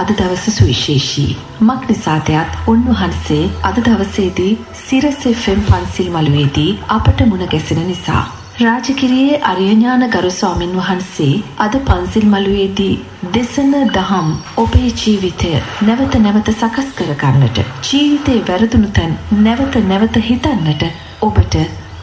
අද දවස සුවිශේෂී. මක් නිසාදයක් උන්වහන්සේ අද දවසේදී සිරස් FM පන්සිල් මළුවේදී අපට මුණ ගැසෙන නිසා. රාජකිරියේ අරියඥාන ගරු ස්වාමින් වහන්සේ අද පන්සිල් මළුවේදී දෙසන දහම් ඔබේ ජීවිතය නැවත නැවත සකස් කර ගන්නට ජීවිතේ වැරදුණු තැන් නැවත නැවත හිතන්නට ඔබට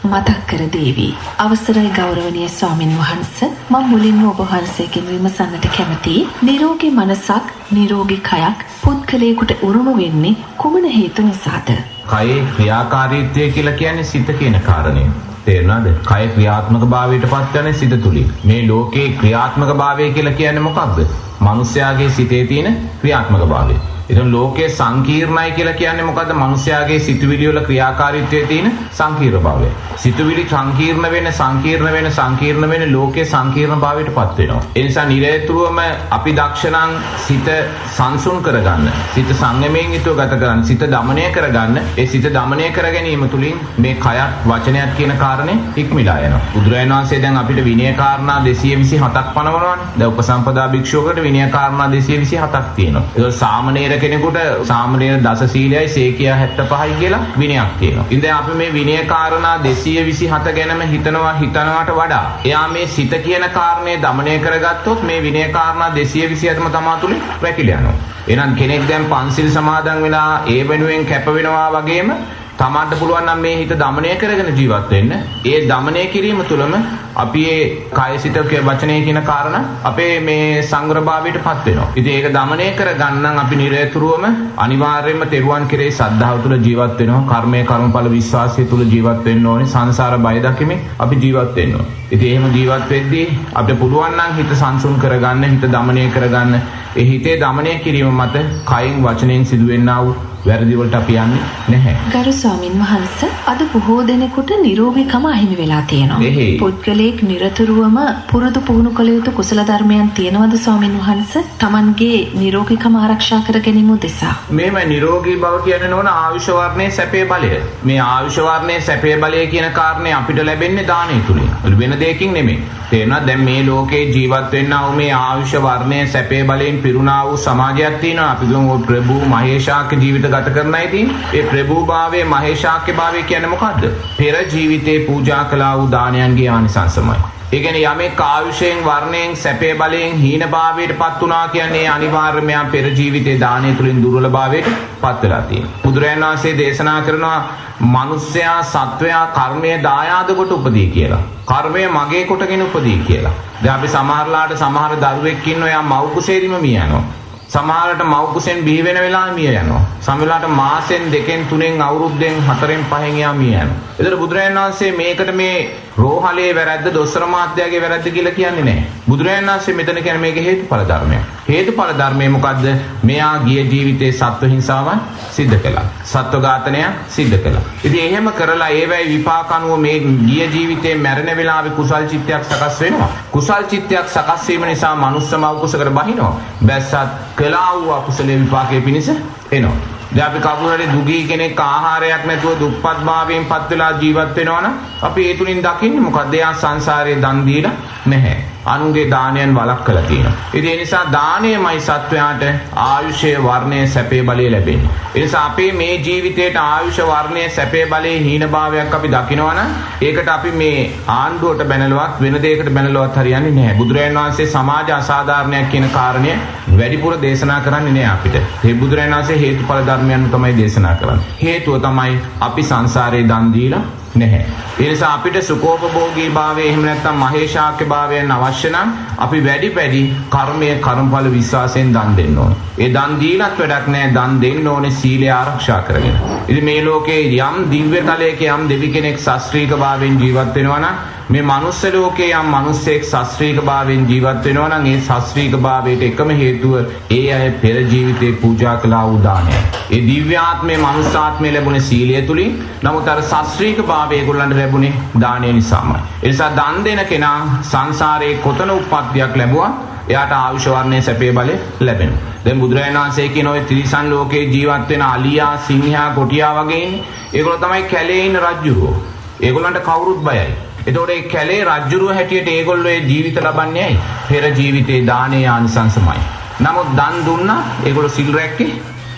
මතක් කර දේවි. අවසරයි ගෞරවනීය ස්වාමින් වහන්ස මම මුලින්ම ඔබ වහන්සේගෙන් විමසන්නට කැමතියි. නිරෝගී මනසක්, නිරෝගී කයක් පුද්ගලයෙකුට උරුම වෙන්නේ කුමන හේතු නිසාද? කයේ ක්‍රියාකාරීත්වය කියලා කියන්නේ සිත කියන කාරණේ. තේරෙනවද? කය ක්‍රියාත්මක භාවයට පත්වන්නේ සිත තුලින්. මේ ලෝකේ ක්‍රියාත්මක භාවය කියලා කියන්නේ මොකක්ද? මිනිස්යාගේ සිතේ තියෙන ක්‍රියාත්මක භාවය. ඉතින් ලෝකයේ සංකීර්ණයි කියලා කියන්නේ මොකද්ද? මිනිස්යාගේ සිතුවිලි වල ක්‍රියාකාරීත්වයේ තියෙන සංකීර්ණ භාවය. සිතුවිලි සංකීර්ණ වෙන සංකීර්ණ වෙන සංකීර්ණ වෙන ලෝකයේ සංකීර්ණ භාවයටපත් වෙනවා. ඒ නිසා නිරේතුරුවම අපි දක්ෂණං සිත සංසුන් කරගන්න. සිත සංයමයෙන් යුතුව ගත කරන්න. සිත দমনය කරගන්න. ඒ සිත দমনය කර ගැනීම තුලින් මේ කයත් වචනයත් කියන කාරණේ ඉක්මලා යනවා. බුදුරජාණන් වහන්සේ දැන් අපිට විනය කාරණා 227ක් පනවනවානේ. දැන් උපසම්පදා භික්ෂුවකට විනය කාරණා 227ක් තියෙනවා. ඒක සාමණේර වෙන කෙනෙකුට සාමාන්‍ය දස සීලයයි සේකියා 75යි කියලා විනයක් තියෙනවා. ඉතින් අපි මේ විනය කාරණා 227 ගැනම හිතනවා හිතනවාට වඩා එයා මේ සිත කියන කාරණේ দমনය කරගත්තොත් මේ විනය කාරණා 227ම තමා තුලින් වැකිල යනවා. එහෙනම් කෙනෙක් දැන් පන්සිල් සමාදන් වෙලා ඒ වෙනුවෙන් කැප වෙනවා වගේම තමන්ට පුළුවන් නම් මේ හිත দমনය කරගෙන ජීවත් වෙන්න. ඒ দমনය කිරීම තුළම අපි ඒ කායසිත වචනේ කියන කාරණා අපේ මේ සංග්‍රහභාවයටපත් වෙනවා. ඉතින් ඒක দমনය කරගන්න අපි නිරතුරුවම අනිවාර්යයෙන්ම තෙරුවන් කෙරේ සද්ධාව තුළ ජීවත් වෙනවා. කර්මයේ කර්මඵල විශ්වාසය තුළ ජීවත් වෙන්න ඕනේ. සංසාර බය දකිමින් අපි ජීවත් වෙන්න ඕනේ. ඉතින් එහෙම ජීවත් වෙද්දී අපිට පුළුවන් නම් හිත සංසුන් කරගන්න, හිත দমনය කරගන්න. ඒ හිතේ দমনය කිරීම මත කයින් වචනෙන් සිදුවෙන්නා වූ වැරදි වලට අපි යන්නේ නැහැ. ගරු ස්වාමින් වහන්සේ අද බොහෝ දෙනෙකුට නිරෝගීකම අහිමි වෙලා තියෙනවා. පුද්ගලයෙක් නිරතුරුවම පුරුදු පුහුණු කළ යුතු කුසල ධර්මයන් තියෙනවද ස්වාමින් වහන්සේ? Tamanගේ නිරෝගීකම ආරක්ෂා කර ගැනීම උදෙසා. මේම නිරෝගී බව කියන්නේ නෝන ආයුෂ වර්ණයේ සැපේ බලය. මේ ආයුෂ වර්ණයේ සැපේ බලය කියන කාරණේ අපිට ලැබෙන්නේ දානෙ තුලින්. වෙන දෙයකින් නෙමෙයි. තේරෙනවද දැන් මේ ලෝකේ ජීවත් වෙන්නා වූ මේ ආයුෂ වර්ණයේ සැපේ බලයෙන් පිරුණා වූ සමාජයක් තියෙනවා. අපි ගමු ප්‍රභූ මහේශාක්‍ය ජීවිත ගත කරන්නයි තියෙන්නේ. ඒ ප්‍රභූභාවයේ මහේශාක්‍යභාවය කියන්නේ මොකද්ද? පෙර ජීවිතේ පූජා කළා වූ දානයන්ගේ ආනිසංසමයි. ඒ කියන්නේ යමෙක් ආයුෂයෙන් වර්ණයෙන් සැපේ බලයෙන් හීනභාවයටපත් වුණා කියන්නේ අනිවාර්යයෙන්ම පෙර ජීවිතේ දානය තුලින් දුර්වලභාවයටපත් වෙලා තියෙනවා. බුදුරජාණන් වහන්සේ දේශනා කරනවා මිනිස්සයා සත්වයා කර්මය දායාද කොට උපදී කියලා. කර්මය මගේ කොටගෙන උපදී කියලා. දැන් අපි සමහරලාට සමහර දරුවෙක් ඉන්නවා යා මව් කුසේදීම මිය යනවා. සමහරට මව් කුසෙන් බිහි වෙන වෙලාවෙ මිය යනවා. සමහරලාට මාසෙන් දෙකෙන් තුනෙන් අවුරුද්දෙන් හතරෙන් පහෙන් යා මිය යනවා. ඒතර බුදුරජාණන් වහන්සේ මේකට මේ රෝහලේ වැරද්ද දොස්තර මාත්‍යාගේ වැරද්ද කියලා කියන්නේ නැහැ. බුදුරජාණන් වහන්සේ මෙතන කියන්නේ මේක හේතුඵල ධර්මයක්. හේතුඵල ධර්මය මොකද්ද? මෙයා ගිය ජීවිතේ සත්ව හිංසාවන් සිද්ධ කළා. සත්ව ඝාතනය සිද්ධ කළා. ඉතින් එහෙම කරලා ඒවැයි විපාක අනුව මේ ගිය ජීවිතේ මැරෙන වෙලාවේ කුසල් චිත්තයක් සකස් වෙනවා. කුසල් චිත්තයක් සකස් වීම නිසා මනුස්ස මව් කුසකට බහිනවා. බැස්සත් කළා වූ අකුසලයේ විපාකයේ පිණිස එනවා. දැන් අපි කවුරු හරි දුගී කෙනෙක් ආහාරයක් නැතුව දුප්පත් භාවයෙන් පත් වෙලා ජීවත් වෙනවනම් අපි ඒ තුලින් දකින්නේ මොකද්ද? එයා සංසාරයේ දන් දීලා නැහැ. අනුගේ දානයන් වළක්වලා තියෙනවා. ඉතින් ඒ නිසා දානයමයි සත්වයාට ආයුෂය වර්ණය සැපේ බලය ලැබෙන්නේ. ඒ නිසා අපේ මේ ජීවිතේට ආයුෂ වර්ණය සැපේ බලයේ හීනභාවයක් අපි දකිනවනම් ඒකට අපි මේ ආණ්ඩුවට බැනලවත් වෙන දෙයකට බැනලවත් හරියන්නේ නැහැ. බුදුරජාණන් වහන්සේ සමාජ අසාධාරණයක් කියන කාරණය වැඩිපුර දේශනා කරන්නේ නැහැ අපිට. ඒ බුදුරජාණන් වහන්සේ හේතුඵල ධර්මයන් තමයි දේශනා කරන්නේ. හේතුව තමයි අපි සංසාරේ දන් දීලා නැහැ. ඒ නිසා අපිට සුඛෝපභෝගී භාවය එහෙම නැත්නම් මහේශාක්‍ය භාවයන් අවශ්‍ය නම් අපි වැඩි වැඩි කර්මය කර්මඵල විශ්වාසයෙන් දන් දෙන්න ඕනේ. ඒ දන් දීලත් වැඩක් නැහැ. දන් දෙන්න ඕනේ සීලය ආරක්ෂා කරගෙන. ඉතින් මේ ලෝකේ යම් දිව්‍ය තලයක යම් දෙවි කෙනෙක් ශාස්ත්‍රීය භාවයෙන් ජීවත් වෙනවා නම් මේ මනුස්ස ලෝකයේ යම් මිනිසෙක් ශාස්ත්‍රීය භාවයෙන් ජීවත් වෙනවා නම් ඒ ශාස්ත්‍රීය භාවයට එකම හේතුව ඒ අය පෙර ජීවිතේ පූජා කළා වූ දානය. ඒ දිව්‍යාත්මේ මනුස්සාත්මේ ලැබුණේ සීලය තුලින්. නමුත් අර ශාස්ත්‍රීය භාවය ඒගොල්ලන්ට ලැබුණේ දානය නිසාමයි. ඒ නිසා දන් දෙන කෙනා සංසාරේ කොතන උප්පත්තියක් ලැබුවා එයාට ආයුෂ වර්ණයේ සැපේ බලය ලැබෙනවා. දැන් බුදුරජාණන් වහන්සේ කියන ওই ත්‍රිසන් ලෝකේ ජීවත් වෙන අලියා, සිංහයා, කොටියා වගේ ඉන්නේ. ඒගොල්ලෝ තමයි කැලේ ඉන්න රජුරෝ. ඒගොල්ලන්ට කවුරුත් බයයි. එතකොට ඒ කැලේ රජ්ජුරුව හැටියට ඒගොල්ලෝ ඒ ජීවිත ලබන්නේ ඇයි? පෙර ජීවිතේ දානේ ආනිසංසමයි. නමුත් දන් දුන්නා ඒගොල්ලෝ සිල් රැක්කේ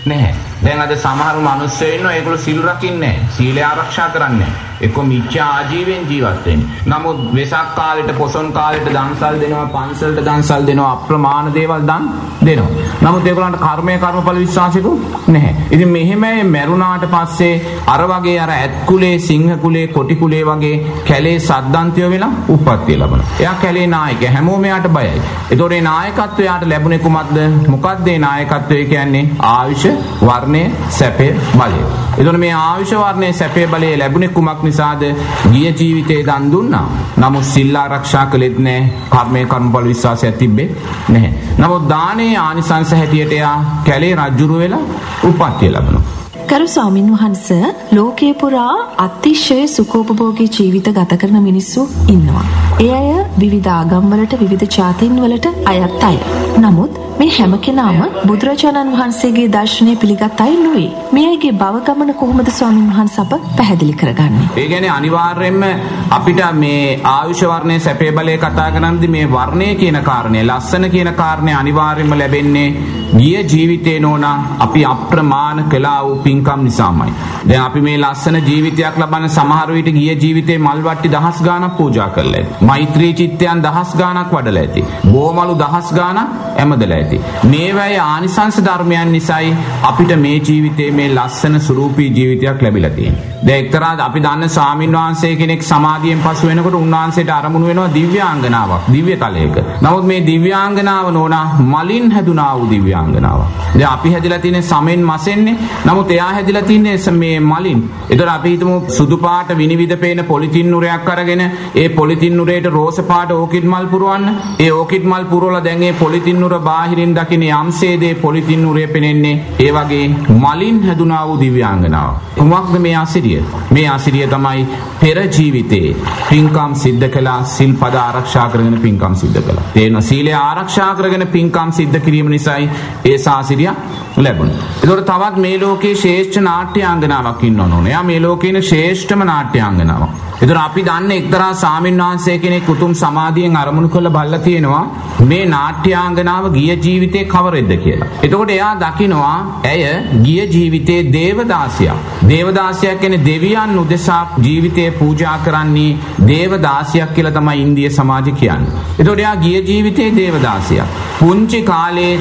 නැහැ. දැන් අද සමහර මිනිස්සු ඉන්නවා ඒගොල්ලෝ සිල් රකින්නේ නැහැ. සීලය ආරක්ෂා කරන්නේ නැහැ. එක්ක මිච්ඡා ආජීවයෙන් ජීවත් වෙන්නේ. නමුත් වෙසක් කාලෙට පොසොන් කාලෙට දන්සල් දෙනවා, පන්සලට දන්සල් දෙනවා, අප්‍රමාණ දේවල් දන් දෙනවා. නමුත් ඒගොල්ලන්ට කර්මය කර්මඵල විශ්වාසිකු නැහැ. ඉතින් මෙහෙමයි මැරුණාට පස්සේ අර වගේ අර ඇත් කුලේ, සිංහ කුලේ, කොටි කුලේ වගේ කැලේ සද්දන්තිය වෙලා උප්පත්තිය ලබනවා. එයා කැලේ නායක. හැමෝම එයාට බයයි. ඒතකොට ඒ නායකත්වය එයාට ලැබුණේ කුමක්ද? මොකක්ද ඒ නායකත්වය කියන්නේ? ආයුෂ, වර්ණය, සැපය, බලය. එතකොට මේ ආයුෂ වර්ණයේ සැපේ බලයේ ලැබුණේ කුමක් නිසාද? ගිය ජීවිතේ දන් දුන්නා. නමුත් සිල් ආරක්ෂා කළෙත් නැහැ. කර්මයේ කර්මඵල විශ්වාසයක් තිබ්බේ නැහැ. නමුත් දානයේ ආනිසංස හැටියට එයා කැලේ රජුරු වෙලා උප්පත්තිය ලැබුණා. ගරු ස්වාමින් වහන්ස ලෝකයේ පුරා අතිශය සුඛෝපභෝගී ජීවිත ගත කරන මිනිස්සු ඉන්නවා. ඒ අය විවිධ ආගම්වලට විවිධ ජාතීන් වලට අයත් අය. නමුත් මේ හැම කෙනාම බුදුරජාණන් වහන්සේගේ දර්ශනය පිළිගත් අය නොවේ. මේ අයගේ භව ගමන කොහොමද ස්වාමින් වහන්සේ අප පැහැදිලි කරගන්නේ? ඒ කියන්නේ අනිවාර්යයෙන්ම අපිට මේ ආයුෂ වර්ණයේ සැපේ බලය කතා කරනදී මේ වර්ණය කියන කාරණය, ලස්සන කියන කාරණය අනිවාර්යයෙන්ම ලැබෙන්නේ ගිය ජීවිතේ නෝනා අපි අප්‍රමාණ කළා වූ පින්කම් නිසාමයි. දැන් අපි මේ ලස්සන ජීවිතයක් ලබන්න සමහර විට ගිය ජීවිතේ මල් වට්ටි දහස් ගාණක් පූජා කරලා ඇති. මෛත්‍රී චිත්තයන් දහස් ගාණක් වඩලා ඇති. බෝමලු දහස් ගාණක් ඇමදලා ඇති. මේවැයි ආනිසංස ධර්මයන් නිසායි අපිට මේ ජීවිතේ මේ ලස්සන සුරූපී ජීවිතයක් ලැබිලා තියෙන්නේ. දැන් එක්තරා අපි දන්න ස්වාමින් වහන්සේ කෙනෙක් සමාධියෙන් පසු වෙනකොට උන්වහන්සේට අරමුණු වෙනවා දිව්‍යාංගනාවක්, දිව්‍ය තලයක. නමුත් මේ දිව්‍යාංගනාව නෝනා මලින් හැදුනා වූ දිව්‍යාංගනාවක්. දැන් අපි හැදිලා තියෙන්නේ සමෙන් මසෙන්නේ. නමුත් එයා හැදිලා තින්නේ මේ මලින්. ඒතර අපි හිතමු සුදු පාට විනිවිද පේන පොලිතින් නුරයක් අරගෙන ඒ පොලිතින් නුරේට රෝස පාට ඕකිඩ් මල් පුරවන්න. ඒ ඕකිඩ් මල් පුරවලා දැන් ඒ පොලිතින් නුර බාහිරින් දකින්න යම්සේදේ පොලිතින් නුරේ පෙනෙන්නේ ඒ වගේ මලින් හැදුනා වූ දිව්‍යාංගනාවක්. කුමක්ද මේ අසිරිය? මේ අසිරිය තමයි පෙර ජීවිතේ පින්කම් සිද්ධ කළා සිල්පද ආරක්ෂා කරගෙන පින්කම් සිද්ධ කළා. තේන සීලය ආරක්ෂා කරගෙන පින්කම් සිද්ධ කිරීම නිසායි ඒ සාසිරිය ලැබුණේ. ඒතකොට තවත් මේ ලෝකේ ශ්‍රේෂ්ඨ නාට්‍යාංගනාවක් ඉන්න ඕනේ. එයා මේ ලෝකේ ඉන්න ශ්‍රේෂ්ඨම නාට්‍යාංගනාවක්. ඒතර අපි දන්නේ එක්තරා සාමින් වහන්සේ කෙනෙක් උතුම් සමාධියෙන් අරමුණු කරලා බලලා තියෙනවා මේ නාට්‍යාංගනාව ගිය ජීවිතේ කවරෙද්ද කියලා. එතකොට එයා දකිනවා ඇය ගිය ජීවිතේ දේවදාසියක්. දේවදාසියක් කියන්නේ දෙවියන් උදෙසා ජීවිතේ පූජා කරන්නේ දේවදාසියක් කියලා තමයි ඉන්දිය සමාජය කියන්නේ. එතකොට එයා ගිය ජීවිතේ දේවදාසියක්. පුංචි කාලේ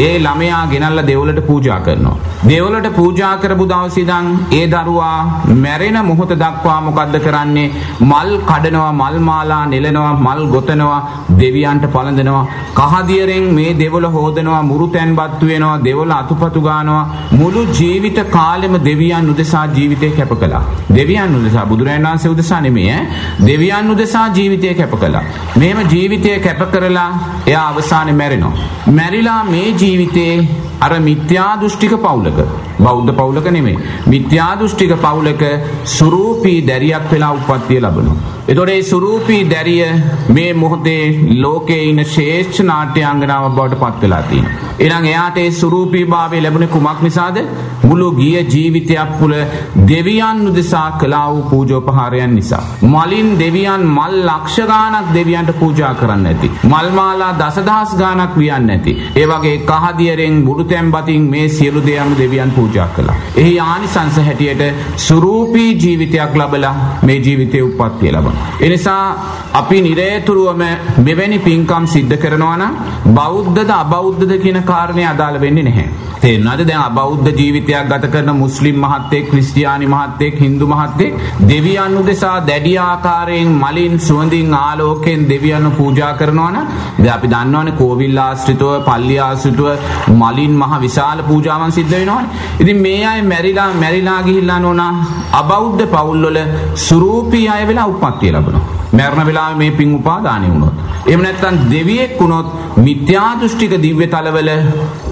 ඒ ළමයා ගෙනල්ලා දෙවොලට පූජා කරනවා. දෙවොලට පූජා කරපු දවසේ ඉඳන් ඒ දරුවා මැරෙන මොහොත දක්වා මොකද්ද කරන්නේ? මල් කඩනවා, මල් මාලා නෙලනවා, මල් ගොතනවා, දෙවියන්ට පළඳනවා. කහදියරෙන් මේ දෙවොල හොදනවා, මුරු තැන්පත්තු වෙනවා, දෙවොල අතුපතු ගන්නවා. මුළු ජීවිත කාලෙම දෙවියන් උදෙසා ජීවිතේ කැප කළා. දෙවියන් උදෙසා බුදුරජාණන් වහන්සේ උදෙසා නෙමෙයි ඈ. දෙවියන් උදෙසා ජීවිතය කැප කළා. මේම ජීවිතය කැප කරලා එයා අවසානයේ මැරෙනවා. මැරිලා මේ ජීවිතේ අර මිත්‍යා දෘෂ්ටික පවුලක බෞද්ධ පවුලක නෙමෙයි මිත්‍යා දෘෂ්ටික පවුලක සුරූපී දැරියක් වෙලා උප්පත්තිය ලබනවා. එතකොට මේ සුරූපී දැරිය මේ මොහොතේ ලෝකේ ඉන ශ්‍රේෂ්ඨ නාට්‍යාංගනාවක් බවට පත් වෙලා තියෙනවා. එහෙනම් එයාට ඒ සුරූපී භාවය ලැබුණේ කුමක් නිසාද? මුළු ගිය ජීවිතයක් පුල දෙවියන් උදෙසා කළා වූ පූජෝපහාරයන් නිසා. මලින් දෙවියන් මල් ලක්ෂ ගාණක් දෙවියන්ට පූජා කරන්න ඇති. මල් මාලා දසදහස් ගාණක් වියන්න ඇති. ඒ වගේ කහදියරෙන් බුදු තැන්පතින් මේ සියලු දේයන් දෙවියන් පූජා කළා. එහි ආනිසංස හැටියට සුරූපී ජීවිතයක් ලබලා මේ ජීවිතේ උප්පත්තිය ලබනවා. ඒ නිසා අපි නිරේතුරුවම මෙවැනි පින්කම් සිද්ධ කරනවා නම් බෞද්ධද අබෞද්ධද කියන කාරණේ අදාළ වෙන්නේ නැහැ. තේරෙනවද දැන් අබෞද්ධ ජීවිතයක් ගත කරන මුස්ලිම් මහත්තයෙක් ක්‍රිස්තියානි මහත්තයෙක් හින්දු මහත්තයෙක් දෙවියන් උදෙසා දැඩි ආකාරයෙන් මලින් සුවඳින් ආලෝකයෙන් දෙවියන්ව පූජා කරනවා නම් දැන් අපි දන්නවනේ කෝවිල් ආශ්‍රිතව පල්ලි ආශ්‍රිතව මලින් මහ විශාල පූජාවන් සිද්ධ වෙනවනේ ඉතින් මේ අය මැරිලා මැරිලා ගිහිල්ලා නෝනා අබෞද්ධ පවුල්වල සුරූපී අය වෙලා උප්පත්තිය ලැබෙනවා මරණ වෙලාවේ මේ පින් උපාදානෙ වුණොත් එහෙම නැත්නම් දෙවියෙක් වුණොත් මිත්‍යා දෘෂ්ටික දිව්‍ය තලවල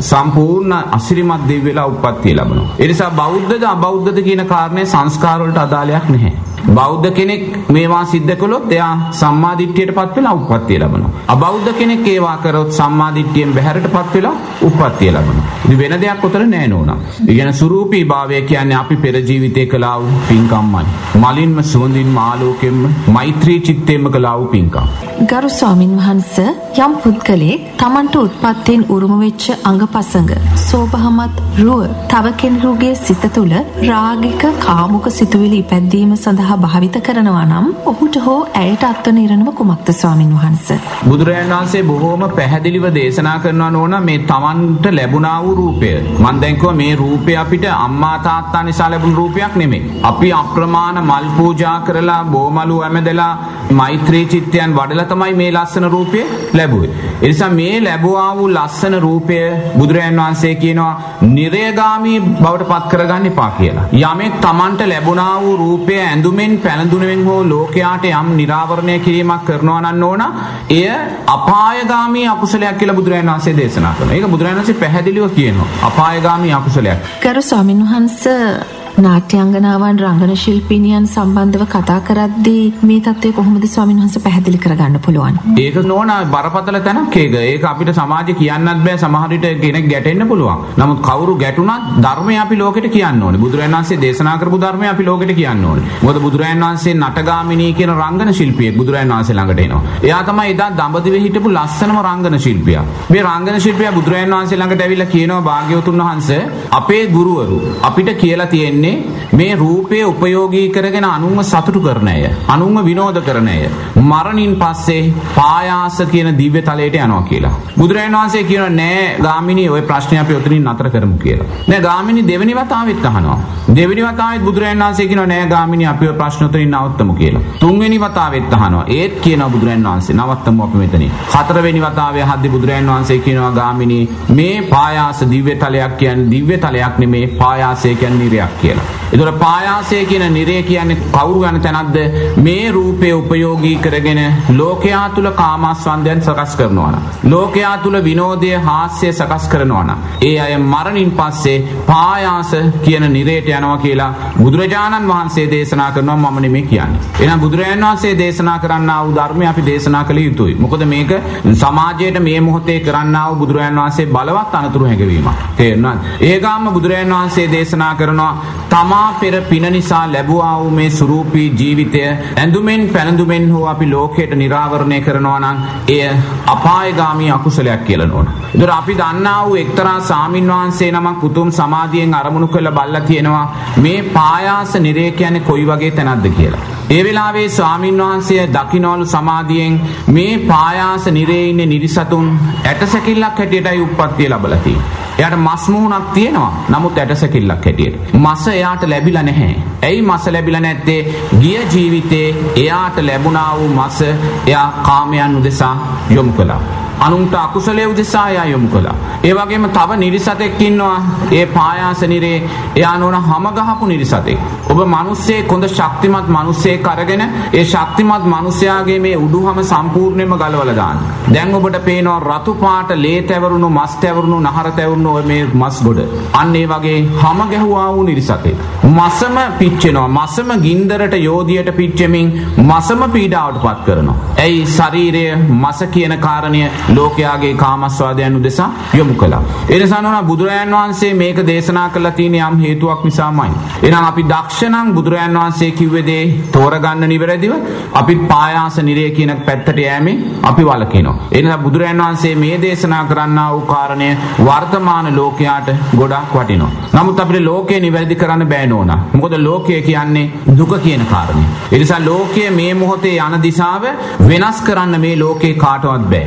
සම්පූර්ණ අසිරිමත් දෙව් වෙලා උප්පත්තිය ලැබෙනවා. ඒ නිසා බෞද්ධද අබෞද්ධද කියන කාරණේ සංස්කාර වලට අදාළයක් නැහැ. බෞද්ධ කෙනෙක් මේවා සිද්ධ කළොත් එයා සම්මාදිට්ඨියටපත් වෙලා උප්පත්තිය ලබනවා. අබෞද්ධ කෙනෙක් ඒවා කරොත් සම්මාදිට්ඨියෙන් බැහැරටපත් වෙලා උප්පත්තිය ලබනවා. ඉතින් වෙන දෙයක් උතර නෑ නෝනා. ඉගෙන සුරූපී භාවය කියන්නේ අපි පෙර ජීවිතේ කළා වූ පින්කම්මයි. මලින්ම සුවඳින්ම ආලෝකයෙන්ම මෛත්‍රී චිත්තයෙන්ම කළා වූ පින්කම්. ගරු ස්වාමින් වහන්ස යම් පුද්ගලෙක් Tamanට උත්පත්තියෙන් උරුම වෙච්ච අංගපසංග සෝභහමත් රුව තව කෙනෙකුගේ සිත තුළ රාගික කාමුක සිතුවිලි ඉපැද්දීම සඳහා භාවිත කරනවා නම් ඔහුට හෝ ඇයට අත්වන ඉරණම කුමක්ද ස්වාමින් වහන්ස. බුදුරජාණන් වහන්සේ බොහෝම පැහැදිලිව දේශනා කරනවා නෝන මේ තමන්ට ලැබුණා වූ රූපය. මම දැන් මේ රූපය අපිට අම්මා තාත්තා නිසා ලැබුණු රූපයක් නෙමෙයි. අපි අප්‍රමාණ මල් පූජා කරලා බෝමලු ඇමදලා මෛත්‍රී චිත්තයන් වඩලා තමයි මේ ලස්සන රූපය ලැබුවේ. ඒ නිසා මේ ලැබුවා වූ ලස්සන රූපය බුදුරජාණන් වහන්සේ කියනවා නිරයගාමී බවට පත් කරගන්න එපා කියලා. යමෙක් Tamanට ලැබුණා වූ රූපය ඇඳුමෙන් පැළඳුනෙන් හෝ ලෝකයාට යම් නිරාවරණය කිරීමක් කරනවා නම් ඕන එය අපායගාමී අකුසලයක් කියලා බුදුරජාණන් වහන්සේ දේශනා කරනවා. ඒක බුදුරජාණන් වහන්සේ පැහැදිලිව කියනවා. අපායගාමී අකුසලයක්. ගරු ස්වාමින් වහන්සේ නාට්‍යංගනාවන් රංගන ශිල්පිනියන් සම්බන්ධව කතා කරද්දී මේ தත්ත්වය කොහොමද ස්වාමීන් වහන්සේ පැහැදිලි කරගන්න පුළුවන්? ඒක නෝන බරපතල තැනක් ඒක. ඒක අපිට සමාජේ කියන්නත් බෑ සමහර විට කෙනෙක් ගැටෙන්න පුළුවන්. නමුත් කවුරු ගැටුණත් ධර්මය අපි ලෝකෙට කියන්න ඕනේ. බුදුරජාණන් වහන්සේ දේශනා කරපු ධර්මය අපි ලෝකෙට කියන්න ඕනේ. මොකද බුදුරජාණන් වහන්සේ නටගාමිනී කියන රංගන ශිල්පියෙක් බුදුරජාණන් වහන්සේ ළඟට එනවා. එයා තමයි එදා දඹදිවේ හිටපු ලස්සනම රංගන ශිල්පියා. මේ රංගන ශිල්පියා බුදුරජාණන් වහන්සේ ළඟට ඇවිල්ලා කියනවා භාග්‍යවතුන් වහන්සේ අපේ ගුරුවරු අපිට කියලා තියෙන්නේ වෙන්නේ මේ රූපය උපයෝගී කරගෙන අනුන්ව සතුටු කරන අය. අනුන්ව විනෝද කරන අය. මරණින් පස්සේ පායාස කියන දිව්‍ය තලයට යනවා කියලා. බුදුරජාණන් වහන්සේ කියනවා නෑ ගාමිණී ওই ප්‍රශ්නේ අපි ඔතනින් නතර කරමු කියලා. නෑ ගාමිණී දෙවෙනි වතාවෙත් අහනවා. දෙවෙනි වතාවෙත් බුදුරජාණන් වහන්සේ කියනවා නෑ ගාමිණී අපි ওই ප්‍රශ්න ඔතනින් නවත්තමු කියලා. තුන්වෙනි වතාවෙත් අහනවා. ඒත් කියනවා බුදුරජාණන් වහන්සේ නවත්තමු අපි මෙතනින්. හතරවෙනි වතාවේ අහද්දී බුදුරජාණන් වහන්සේ කියනවා ගාමිණී මේ පායාස දිව්‍ය තලයක් කියන්නේ දිව්‍ය තලයක් නෙමේ පායාසය කියන්නේ නිරයක් කියලා. කියලා. ඒතර පායාසය කියන නිරය කියන්නේ කවුරු යන තැනක්ද මේ රූපය උපයෝගී කරගෙන ලෝකයා තුල කාමස්වන්දයන් සකස් කරනවා නම් ලෝකයා තුල විනෝදය හාස්‍ය සකස් කරනවා නම් ඒ අය මරණින් පස්සේ පායාස කියන නිරයට යනවා කියලා බුදුරජාණන් වහන්සේ දේශනා කරනවා මම නෙමෙයි කියන්නේ. එහෙනම් බුදුරජාණන් වහන්සේ දේශනා කරන්නා වූ ධර්මය අපි දේශනා කළ යුතුයි. මොකද මේක සමාජයට මේ මොහොතේ කරන්නා වූ බුදුරජාණන් වහන්සේ බලවත් අනතුරු හැඟවීමක්. තේරෙනවද? ඒගාම බුදුරජාණන් වහන්සේ දේශනා කරනවා තමා පෙර පින නිසා ලැබුවා වූ මේ සුරූපී ජීවිතය ඇඳුමෙන් පැළඳුමෙන් හෝ අපි ලෝකයට නිරාවරණය කරනවා නම් එය අපායගාමී අකුසලයක් කියලා නෝන. ඒතර අපි දන්නා වූ එක්තරා සාමින් වහන්සේ නමක් උතුම් සමාධියෙන් අරමුණු කරලා බල්ලා තියෙනවා මේ පායාස නිරය කියන්නේ කොයි වගේ තැනක්ද කියලා. ඒ වෙලාවේ ස්වාමින් වහන්සේ දකින්නවලු සමාධියෙන් මේ පායාස නිරේ ඉන්නේ නිරිසතුන් ඇටසැකිල්ලක් හැටියටයි උප්පත්තිය ලැබලා තියෙන්නේ. එයාට මස් මුහුණක් තියෙනවා. නමුත් ඇටසැකිල්ලක් හැටියට. මස එයාට ලැබිලා නැහැ. ඇයි මස ලැබිලා නැත්තේ? ගිය ජීවිතේ එයාට ලැබුණා වූ මස එයා කාමයන් උදෙසා යොමු කළා. අනුන්ට අකුසලයේ උදෙසා එයා යොමු කළා. ඒ වගේම තව නිරිසතෙක් ඉන්නවා. ඒ පායාස නිරේ එයා නෝන හැම ගහපු නිරිසතෙක්. ඔබ මිනිස්සේ කොඳ ශක්තිමත් මිනිස්සෙක් අරගෙන ඒ ශක්තිමත් මිනිසයාගේ මේ උඩුහම සම්පූර්ණයෙන්ම ගලවලා දාන්න. දැන් ඔබට පේනවා රතු පාට ලේ තැවරුණු මස් තැවරුණු නහර තැවරුණු ඔය මේ මස් ගොඩ. අන්න ඒ වගේ හැම ගැහුවා වූ නිරිසතෙක්. මසම පිච්චෙනවා. මසම ගින්දරට යෝධියට පිච්චෙමින් මසම පීඩාවට පත් කරනවා. ඇයි ශරීරය මස කියන කාරණය ලෝකයාගේ කාමස්වාදයන් උදෙසා යොමු කළා. ඒ නිසා නෝනා බුදුරයන් වහන්සේ මේක දේශනා කළා තියෙන යම් හේතුවක් නිසාමයි. එහෙනම් අපි දක්ෂණං බුදුරයන් වහන්සේ කිව්වේ දේ තෝරගන්න නිවැරදිව අපි පායාස නිරය කියන පැත්තට යෑමේ අපි වලකිනවා. ඒ නිසා බුදුරයන් වහන්සේ මේ දේශනා කරන්නා වූ කාරණය වර්තමාන ලෝකයාට ගොඩක් වටිනවා. නමුත් අපිට ලෝකය නිවැරදි කරන්න බෑ නෝනා. මොකද ලෝකය කියන්නේ දුක කියන කාරණය. ඒ නිසා ලෝකය මේ මොහොතේ යන දිශාව වෙනස් කරන්න මේ ලෝකේ කාටවත් බෑ.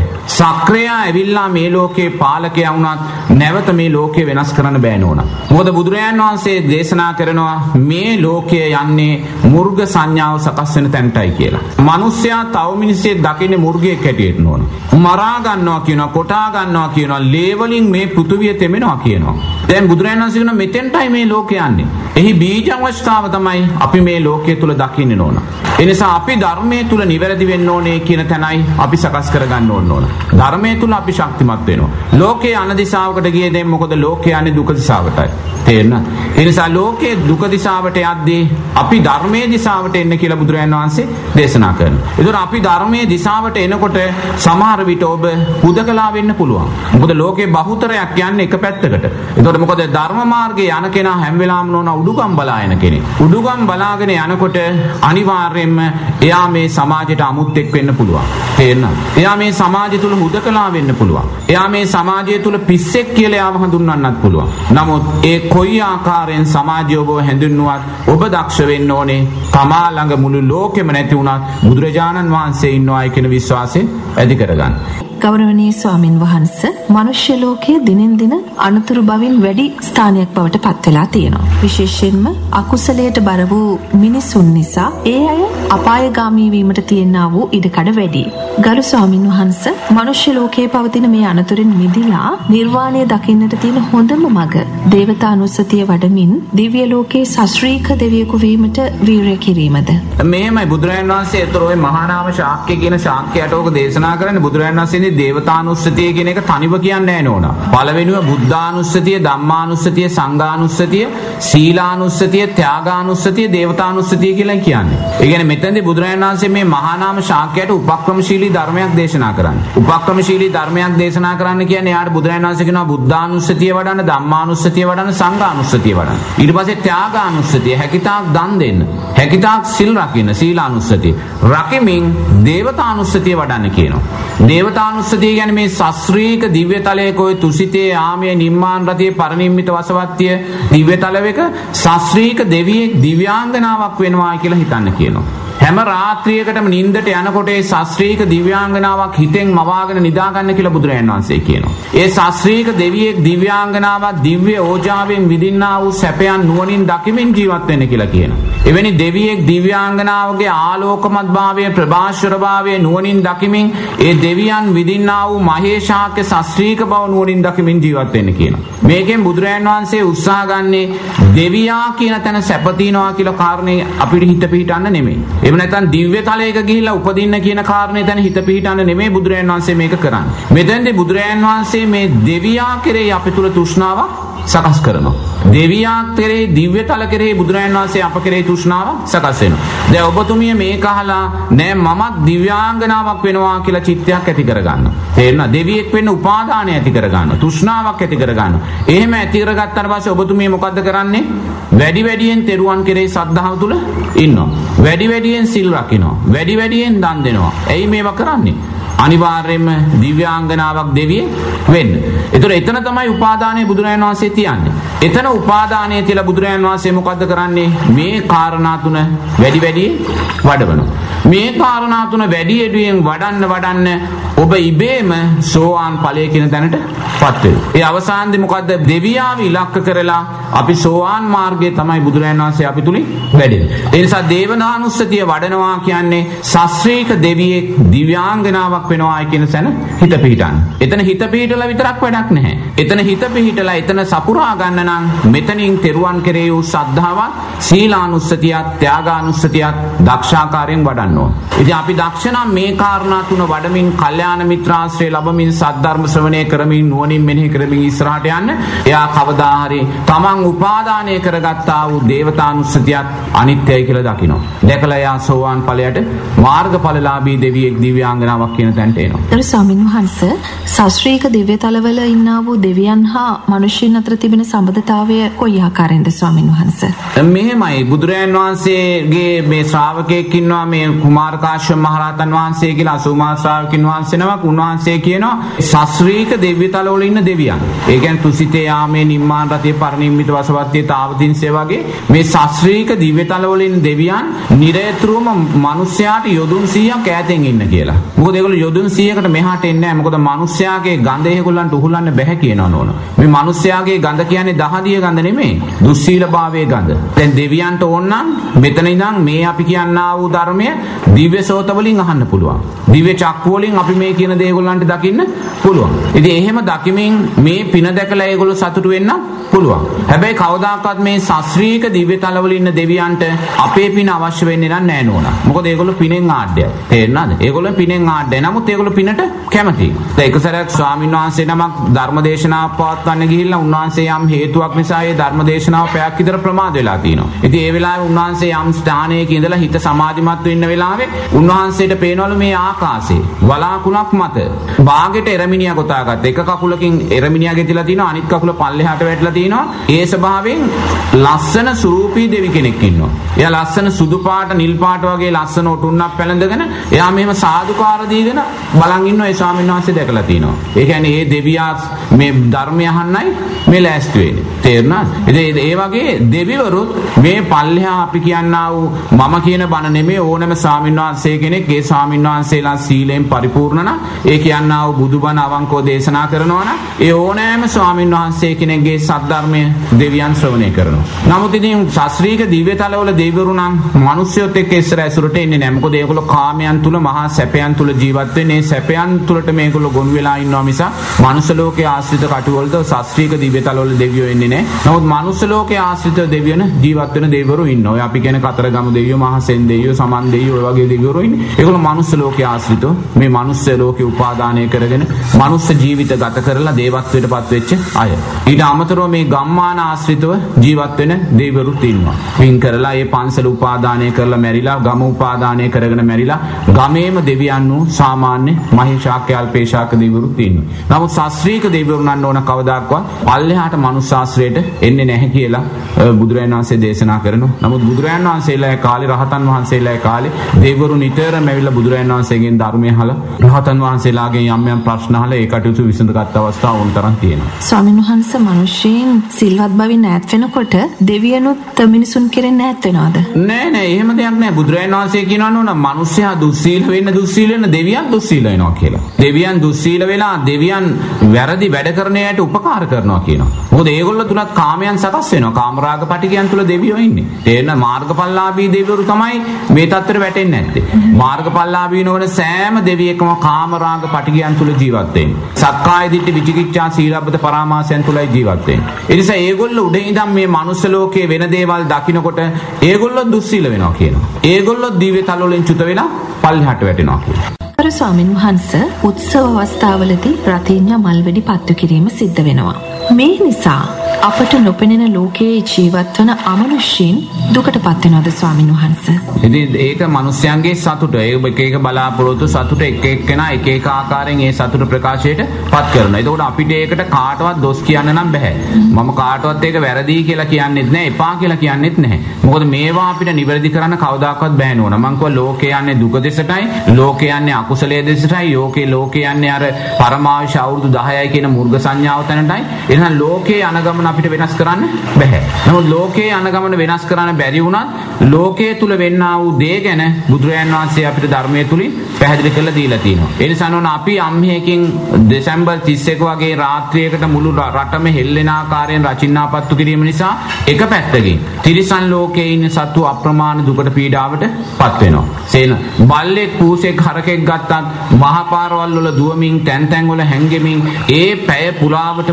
සක්‍රයා ඇවිල්ලා මේ ලෝකේ පාලකයා වුණත් නැවත මේ ලෝකය වෙනස් කරන්න බෑ නෝනා. මොකද බුදුරජාන් වහන්සේ දේශනා කරනවා මේ ලෝකය යන්නේ මුර්ග සංඥාව සකස් වෙන තැනටයි කියලා. මිනිස්සයා තව මිනිස්සෙක් දකින්නේ මුර්ගයෙක් හැටියට නෝන. මරා ගන්නවා කියනවා, කොටා ගන්නවා කියනවා, ලේ වලින් මේ පෘථුවිය තෙමෙනවා කියනවා. දැන් බුදුරජාණන් වහන්සේ කියන මෙතෙන්ටයි මේ ලෝකය යන්නේ. එහි බීජ අවස්ථාව තමයි අපි මේ ලෝකයේ තුල දකින්න ඕන. එනිසා අපි ධර්මයේ තුල නිවැරදි වෙන්න ඕනේ කියන තැනයි අපි සකස් කරගන්න ඕන ඕන. ධර්මයේ තුල අපි ශක්තිමත් වෙනවා. ලෝකයේ අන දිශාවකට ගියේ දැන් මොකද ලෝකයේ යන්නේ දුක දිශාවටයි. තේරෙනවද? ඒ නිසා ලෝකයේ දුක දිශාවට යද්දී අපි ධර්මයේ දිශාවට එන්න කියලා බුදුරජාණන් වහන්සේ දේශනා කරනවා. ඒතර අපි ධර්මයේ දිශාවට එනකොට සමහර විට ඔබ හුදකලා වෙන්න පුළුවන්. මොකද ලෝකේ බහුතරයක් යන්නේ එක පැත්තකට. ඒතකොට මොකද ධර්ම මාර්ගයේ යන කෙනා හැම වෙලාවෙම නෝන උඩුගම් බලා යන කෙනෙක්. උඩුගම් බලාගෙන යනකොට අනිවාර්යයෙන්ම එයා මේ සමාජයට අමුත්තෙක් වෙන්න පුළුවන්. තේරෙනවද? එයා මේ සමාජය තුල හුදකලා වෙන්න පුළුවන්. එයා මේ සමාජය තුල පිස්සෙක් කියලා එයාව හඳුන්වන්නත් පුළුවන්. නමුත් ඒ කොයි ආකාරයෙන් සමාජය ඔබව හැඳින්නුවත් ඔබ දක්ෂ වෙන්න ඕනේ. තමා ළඟ මුළු ලෝකෙම නැති වුණත් බුදුරජාණන් වහන්සේ ඉන්නවායි කියන විශ්වාසය ඇති කරගන්න. ගෞරවනීය ස්වාමින් වහන්ස මනුෂ්‍ය ලෝකයේ දිනෙන් දින අනතුරු බවින් වැඩි ස්ථානයක් බවට පත් වෙලා තියෙනවා. විශේෂයෙන්ම අකුසලයට බර වූ මිනිසුන් නිසා ඒ අය අපායගාමී වීමට තියෙනා වූ ඉඩකඩ වැඩි. ගරු ස්වාමින් වහන්ස මනුෂ්‍ය ලෝකයේ පවතින මේ අනතුරින් මිදිලා නිර්වාණය දකින්නට තියෙන හොඳම මඟ දේවතානුස්සතිය වඩමින් දිව්‍ය ලෝකයේ සශ්‍රීක දෙවියෙකු වීමට වීරය කිරීමද. මේමයි බුදුරජාණන් වහන්සේ ඒතර ඔය මහානාම ශාක්‍ය කියන ශාක්‍යයට ඕක දේශනා කරන්නේ බුදුරජාණන් වහන්සේ දේවතානුස්සතිය කියන එක තනිව කියන්නේ නැහැ නෝනා. පළවෙනිව බුද්ධානුස්සතිය, ධම්මානුස්සතිය, සංඝානුස්සතිය, සීලානුස්සතිය, ත්‍යාගානුස්සතිය, දේවතානුස්සතිය කියලා කියන්නේ. ඒ කියන්නේ මෙතනදී බුදුරජාණන් වහන්සේ මේ මහානාම ශාක්‍යයට උපක්‍රමශීලී ධර්මයක් දේශනා කරන්නේ. උපක්‍රමශීලී ධර්මයක් දේශනා කරන්න කියන්නේ යාට බුදුරජාණන් වහන්සේ කියනවා බුද්ධානුස්සතිය වඩන්න, ධම්මානුස්සතිය වඩන්න, සංඝානුස්සතිය වඩන්න. ඊට පස්සේ ත්‍යාගානුස්සතිය හැකිතාක් දන් දෙන්න. හැකිතාක් සිල් රකින්න, සීලානුස්සතිය. රකිමින් දේවතානුස්සතිය වඩන්න කියනවා. දේවතානුස්සතිය කියන්නේ මේ ශාස්ත්‍රීක දිව්‍ය තලයක ඔය තුසිතේ ආමයේ නිම්මාන රතියේ පරිනිම්මිත වසවත්තිය දිව්‍ය තලවක ශාස්ත්‍රීක දෙවියෙක් දිව්‍යාංගනාවක් වෙනවා කියලා හිතන්න කියනවා. හැම රාත්‍රියකටම නිින්දට යනකොට ඒ ශාස්ත්‍රීක දිව්‍යාංගනාවක් හිතෙන් මවාගෙන නිදාගන්න කියලා බුදුරජාණන් වහන්සේ කියනවා. ඒ ශාස්ත්‍රීක දෙවියෙක් දිව්‍යාංගනාවක් දිව්‍ය ඕජාවෙන් විඳින්නා වූ සැපයන් නුවණින් දකිමින් ජීවත් වෙන්න කියලා කියනවා. එවැනි දෙවියෙක් දිව්‍යාංගනාවගේ ආලෝකමත් භාවය ප්‍රභාස්වර භාවය නුවණින් දකිමින් ඒ දෙවියන් විඳින්නා වූ මහේශාක්‍ය ශාස්ත්‍රීක බව නුවණින් දකිමින් ජීවත් වෙන්න කියනවා. මේකෙන් බුදුරජාණන් වහන්සේ උත්සාහ ගන්නේ දෙවියා කියන තැන සැප තියනවා කියලා කාරණේ අපිට හිත පිහිටන්න නෙමෙයි. එහෙම නැත්නම් දිව්‍ය තලයක ගිහිල්ලා උපදින්න කියන කාරණේ දැන හිත පිහිටන්න නෙමෙයි බුදුරජාණන් වහන්සේ මේක කරන්නේ. මෙතෙන්දී බුදුරජාණන් වහන්සේ මේ දෙවියා කෙරෙහි අපේ තුල තෘෂ්ණාවක් සකස් කරනවා. දෙවියා කෙරෙහි දිව්‍ය තල කෙරෙහි බුදුරජාණන් වහන්සේ අප කෙරෙහි තෘෂ්ණාව සකස් වෙනවා. දැන් ඔබතුමිය මේක අහලා නෑ මමත් දිව්‍යාංගනාවක් වෙනවා කියලා චිත්තයක් ඇති කරගන්නවා. තේරෙනවද? දෙවියෙක් වෙන්න උපාදානය ඇති කරගන්නවා. තෘෂ්ණාවක් ඇති කරගන්නවා. එහෙම ඇති කරගත්තාට පස්සේ ඔබතුමිය මොකද්ද කරන්නේ? වැඩි වැඩියෙන් තෙරුවන් කෙරෙහි සද්ධාව තුල ඉන්නවා. වැඩි වැඩියෙන් සිල් රකින්නවා. වැඩි වැඩියෙන් දන් දෙනවා. ඇයි මේවා කරන්නේ? අනිවාර්යයෙන්ම දිව්‍යාංගනාවක් දෙවියෙක් වෙන්න. ඒතර එතන තමයි උපාදානය බුදුරජාණන් වහන්සේ තියන්නේ. එතන උපාදානය කියලා බුදුරජාණන් වහන්සේ මොකද්ද කරන්නේ? මේ කාරණා තුන වැඩි වැඩියෙන් වඩවනවා. මේ කාරණා තුන වැඩි වැඩියෙන් වඩන්න වඩන්න ඔබ ඉබේම සෝවාන් ඵලය කියන තැනට පත් වෙනවා. ඒ අවසානයේ මොකද්ද? දෙවියාව ඉලක්ක කරලා අපි සෝවාන් මාර්ගයේ තමයි බුදුරජාණන් වහන්සේ අපි තුලින් වැඩෙන්නේ. ඒ නිසා දේවනානුස්සතිය වඩනවා කියන්නේ ශාස්ත්‍රීක දෙවියෙක් දිව්‍යාංගනාවක් වෙනවායි කියන සැන හිත පිහිටන්න. එතන හිත පිහිටලා විතරක් වැඩක් නැහැ. එතන හිත පිහිටලා එතන සපුරා ගන්න නම් මෙතනින් තෙරුවන් කෙරේ වූ ශ්‍රද්ධාවත්, සීලානුස්සතියත්, ත්‍යාගානුස්සතියත් දක්ෂාකාරයෙන් වඩන්න ඕන. ඉතින් අපි දක්ෂ නම් මේ කාරණා තුන වඩමින් කල්යාණ මිත්‍රාශ්‍රය ලැබමින් සද්ධර්ම ශ්‍රවණය කරමින් නුවණින් මෙනෙහි කරමින් ඉස්සරහට යන්න එයා කවදා හරි තමන් උපාදානය කරගත්තා වූ දේවතානුස්සතියත් අනිත්‍යයි කියලා දකිනවා. දැකලා එයා සෝවාන් ඵලයට මාර්ගඵලලාභී දෙවියෙක් දිව්‍යාංගනාවක් කියන තැනට එනවා. ඒතර ස්වාමින් වහන්සේ ශාස්ත්‍රීය දිව්‍ය තලවල ඉන්නා වූ දෙවියන් හා මිනිසුන් අතර තිබෙන සම්බන්ධතාවය කොයි ආකාරයෙන්ද ස්වාමින් වහන්සේ? මෙහෙමයි බුදුරජාන් වහන්සේගේ මේ ශ්‍රාවකයෙක් ඉන්නවා මේ කුමාර කාශ්‍යප මහරහතන් වහන්සේ කියලා අසුමා ශ්‍රාවකින් වහන්සේ නමක් උන්වහන්සේ කියනවා ශාස්ත්‍රීය දිව්‍ය තලවල ඉන්න දෙවියන්. ඒ කියන්නේ තුසිතේ යාමේ නිම්මාන රතේ පරිනිම්මිත වසවත්තේ තාවතින්සේ වගේ මේ ශාස්ත්‍රීය දිව්‍ය තලවල ඉන්න දෙවියන් නිරේතුරුවම මිනිස්යාට යොදුන් 100ක් ඈතෙන් ඉන්න කියලා. මොකද ඒගොල්ලෝ යොදුන් 100කට මෙහාට එන්නේ නැහැ. මොකද මිනිස්යාගේ ගඳ ඒගොල්ලන්ට උහුලන්න බැහැ කියනවා නෝන. මේ මිනිස්යාගේ ගඳ කියන්නේ දහදිය ගඳ නෙමෙයි. දුස්සීලභාවයේ ගඳ. දැන් දෙවියන්ට ඕනනම් මෙතන ඉඳන් මේ අපි කියන්නා වූ ධර්මය දිව්‍ය සෝත වලින් අහන්න පුළුවන්. දිව්‍ය චක්කු වලින් අපි මේ කියන දේ ඒගොල්ලන්ට දකින්න පුළුවන්. ඉතින් එහෙම දකිමින් මේ පින දැකලා ඒගොල්ලෝ සතුටු වෙන්න පුළුවන්. හැබැයි කවදාකවත් මේ ශාස්ත්‍රීයක දිව්‍ය තලවල ඉන්න දෙවියන්ට අපේ පින අවශ්‍ය වෙන්නේ නැහැ නෝනා. මොකද ඒගොල්ලෝ පිනෙන් ආඩ්‍යයි. තේරෙනවද? ඒගොල්ලෝ පිනෙන් ආඩ්‍යයි. නමුත් ඒගොල්ලෝ පිනට කැමතියි. ඒක සැරයක් ස්වාමීන් වහන්සේ නමක් ධර්මදේශනාවක් පවත්වන්න ගිහිල්ලා උන්වහන්සේ යම් හේතුවක් නිසා ඒ ධර්මදේශනාව පැයක් විතර ප්‍රමාද වෙලා තිනවා. ඉතින් ඒ වෙලාවේ උන්වහන්සේ යම් ස්ථානයක ඉඳලා හිත සමාධිමත් වෙන්න වෙලාවේ උන්වහන්සේට පේනවලු මේ ආකාශේ වලාකුණක් මත බාගෙට එරමිනියා ගොතාගත්ත. එක කකුලකින් එරමිනියා ගෙතිලා තිනවා අනිත් කකුල පල්ලෙහාට වැටලා තිනවා. ඒ ස්වභාවයෙන් ලස්සන සුරූපී දෙවි කෙනෙක් ඉන්නවා. එයා ලස්සන සුදු පාට නිල් පාට වගේ ලස්සන ඔටුන්නක් පැලඳගෙන එයා මෙහෙම සාදුකාර දීගෙන බලන් ඉන්නවා ඒ ස්වාමීන් වහන්සේ දැකලා තිනවා. ඒ කියන්නේ ඒ දෙවියා මේ ධර්මය අහන්නයි මේ ලෑස්ති වෙන්නේ. තේරුණාද? ඉතින් ඒ වගේ දෙවිවරුත් මේ පල්ලෙහා අපි කියන්නා වූ මම කියන බණ නෙමෙයි ඕනෑම ස්වාමීන් වහන්සේ කෙනෙක් ඒ ස්වාමීන් වහන්සේලා සීලයෙන් පරිපූර්ණ නම් ඒ කියන්නා වූ බුදුබණ අවංකව දේශනා කරනවා නම් ඒ ඕනෑම ස්වාමීන් වහන්සේ කෙනෙක්ගේ සද්ධර්මය දෙවියන් ශ්‍රවණය කරනවා. නමුත් ඉතින් ශාස්ත්‍රීය දිව්‍යතලවල දෙවිවරු නම් මිනිස්සුත් එක්ක ඉස්සර ඇසුරට එන්නේ නැහැ. මොකද ඒගොල්ලෝ කාමයන් තුල මහා සැපයන් තුල ජීවත් වෙන්නේ. සැපයන් තුලට මේගොල්ලෝ ගොනු වෙලා ඉන්නවා මිස මනුස්ස ලෝකයේ ආශ්‍රිත කටුවලට ශාස්ත්‍රීය දිව්‍යතලවල දෙවියෝ එන්නේ නැහැ. නමුත් මනුස්ස ලෝකයේ ආශ්‍රිත දෙවියන ජීවත් වෙන දෙවිවරු ඉන්නවා. ඔය අපි කියන කතරගම දෙවියෝ, මහසෙන් දෙවියෝ, සමන් දෙවියෝ ඔය වගේ දෙවිවරු ඉන්නේ. ඒගොල්ලෝ මනුස්ස ලෝකයේ ආශ්‍රිතව මේ මනුස්ස ලෝකේ උපාදානය කරගෙන මනුස්ස ජීවිත ගත කරලා දේවත්වයට පත් වෙච්ච අය. ඊට අමතරව මේ ගම්මාන ආශ්‍රිතව ජීවත් වෙන දෙවිවරුත් ඉන්නවා. පින් කරලා ඒ පන්සල උපාදානය කරලා මැරිලා ගම උපාදානය කරගෙන මැරිලා ගමේම දෙවියන් වූ සාමාන්‍ය මහේශාක්‍ය අල්පේශාක දෙවිවරුත් ඉන්නවා. නමුත් ශාස්ත්‍රීය දෙවිවරු නන්න ඕන කවදාක්වත් පල්ලෙහාට මනුස්ස ශාස්ත්‍රයට එන්නේ නැහැ කියලා බුදුරජාණන් වහන්සේ දේශනා කරනවා. නමුත් බුදුරජාණන් වහන්සේලා කාලේ රහතන් වහන්සේලා කාලේ දෙවිවරු නිතරම ඇවිල්ලා බුදුරජාණන් වහන්සේගෙන් ධර්මය අහලා රහතන් වහන්සේලාගෙන් යම් යම් ප්‍රශ්න අහලා ඒ කටයුතු විසඳගත් අවස්ථා වුන් තරම් තියෙනවා. ස්වාමීන් වහන්සේ මිනිස්සෙන් සිල්වත් බවින් ඈත් වෙනකොට දෙවියනුත් මිනිසුන් කෙරෙන් ඈත් වෙනවද? නෑ නෑ එහෙම දෙයක් නෑ බුදුරජාණන් වහන්සේ කියනවා නෝන මිනිස්සයා දුස්සීල වෙන්න දුස්සීල වෙන දෙවියන් දුස්සීල වෙනවා කියලා. දෙවියන් දුස්සීල වෙලා දෙවියන් වැරදි වැඩ කරන අයට උපකාර කරනවා කියනවා. මොකද ඒගොල්ලෝ තුලත් කාමයන් සකස් වෙනවා. කාමරාග පටිකයන් තුල දෙවියෝ ඉන්නේ. තේරෙන මාර්ගඵලලාභී දෙවිවරු තමයි මේ தත්තර වැටෙන්නේ නැත්තේ. මාර්ගඵලලාභී නොවන සෑම දෙවියෙක්ම කාමරාග පටිකයන් තුල ජීවත් වෙන්නේ. සක්කාය දිට්ඨි විචිකිච්ඡා සීලබ්බත පරාමාසයන් තුලයි ජීවත් වෙන්නේ. ඒ නිසා ඒගොල්ලෝ උඩ ඉඳන් මේ මනුස්ස ලෝකයේ වෙන දේවල් දකිනකොට ඒගොල්ලෝ දුස්සීල වෙනවා කියනවා. ඒගොල්ලෝ දිව්‍ය තල වලින් චුත වෙලා පල්ලෙහාට වැටෙනවා කියනවා. අර ස්වාමින් වහන්සේ උත්සව අවස්ථාවලදී රතිඤ්ඤා මල්වැඩි පත්තු කිරීම සිද්ධ වෙනවා. මේ නිසා අපට නොපෙනෙන ලෝකයේ ජීවත් වන අමනුෂ්‍යයන් දුකට පත් වෙනවද ස්වාමින් වහන්සේ? ඉතින් ඒක මිනිස්යන්ගේ සතුට. ඒ එක එක බලාපොරොත්තු සතුට එක එක්කෙනා එක එක ආකාරයෙන් ඒ සතුට ප්‍රකාශයට පත් කරනවා. එතකොට අපිට ඒකට කාටවත් දොස් කියන්න නම් බෑ. මම කාටවත් ඒක වැරදි කියලා කියන්නෙත් නෑ, එපා කියලා කියන්නෙත් නැහැ. මොකද මේවා අපිට නිවැරදි කරන්න කවදාකවත් බෑ නෝන. මං කිව්වා ලෝකේ යන්නේ දුක දෙසටයි, ලෝකේ යන්නේ අකුසලයේ දෙසටයි, යෝකේ ලෝකේ යන්නේ අර පරමාවශ අවුරුදු 10යි කියන මුර්ග සංඥාව තැනටයි. එහෙනම් ලෝකේ අනගමන අපිට වෙනස් කරන්න බැහැ. නමුත් ලෝකයේ අනගමන වෙනස් කරන්න බැරි වුණත් ලෝකයේ තුල වෙන්නා වූ දේ ගැන බුදුරජාන් වහන්සේ අපිට ධර්මයේ තුලින් පැහැදිලි කරලා දීලා තියෙනවා. ඒ නිසා නෝන අපි අම්හේකින් දෙසැම්බර් 31 වගේ රාත්‍රියකට මුළු රටම හෙල්ලෙන ආකාරයෙන් රචින්නාපත්තු කිරීම නිසා එක පැත්තකින් තිරිසන් ලෝකයේ ඉන්න සත්තු අප්‍රමාණ දුකට පීඩාවට පත් වෙනවා. සේන බල්ලෙක් පූසෙක් හරකෙක් ගත්තත් මහා පාරවල් වල දුවමින් තැන් තැන් වල හැංගෙමින් ඒ පැය පුරාවට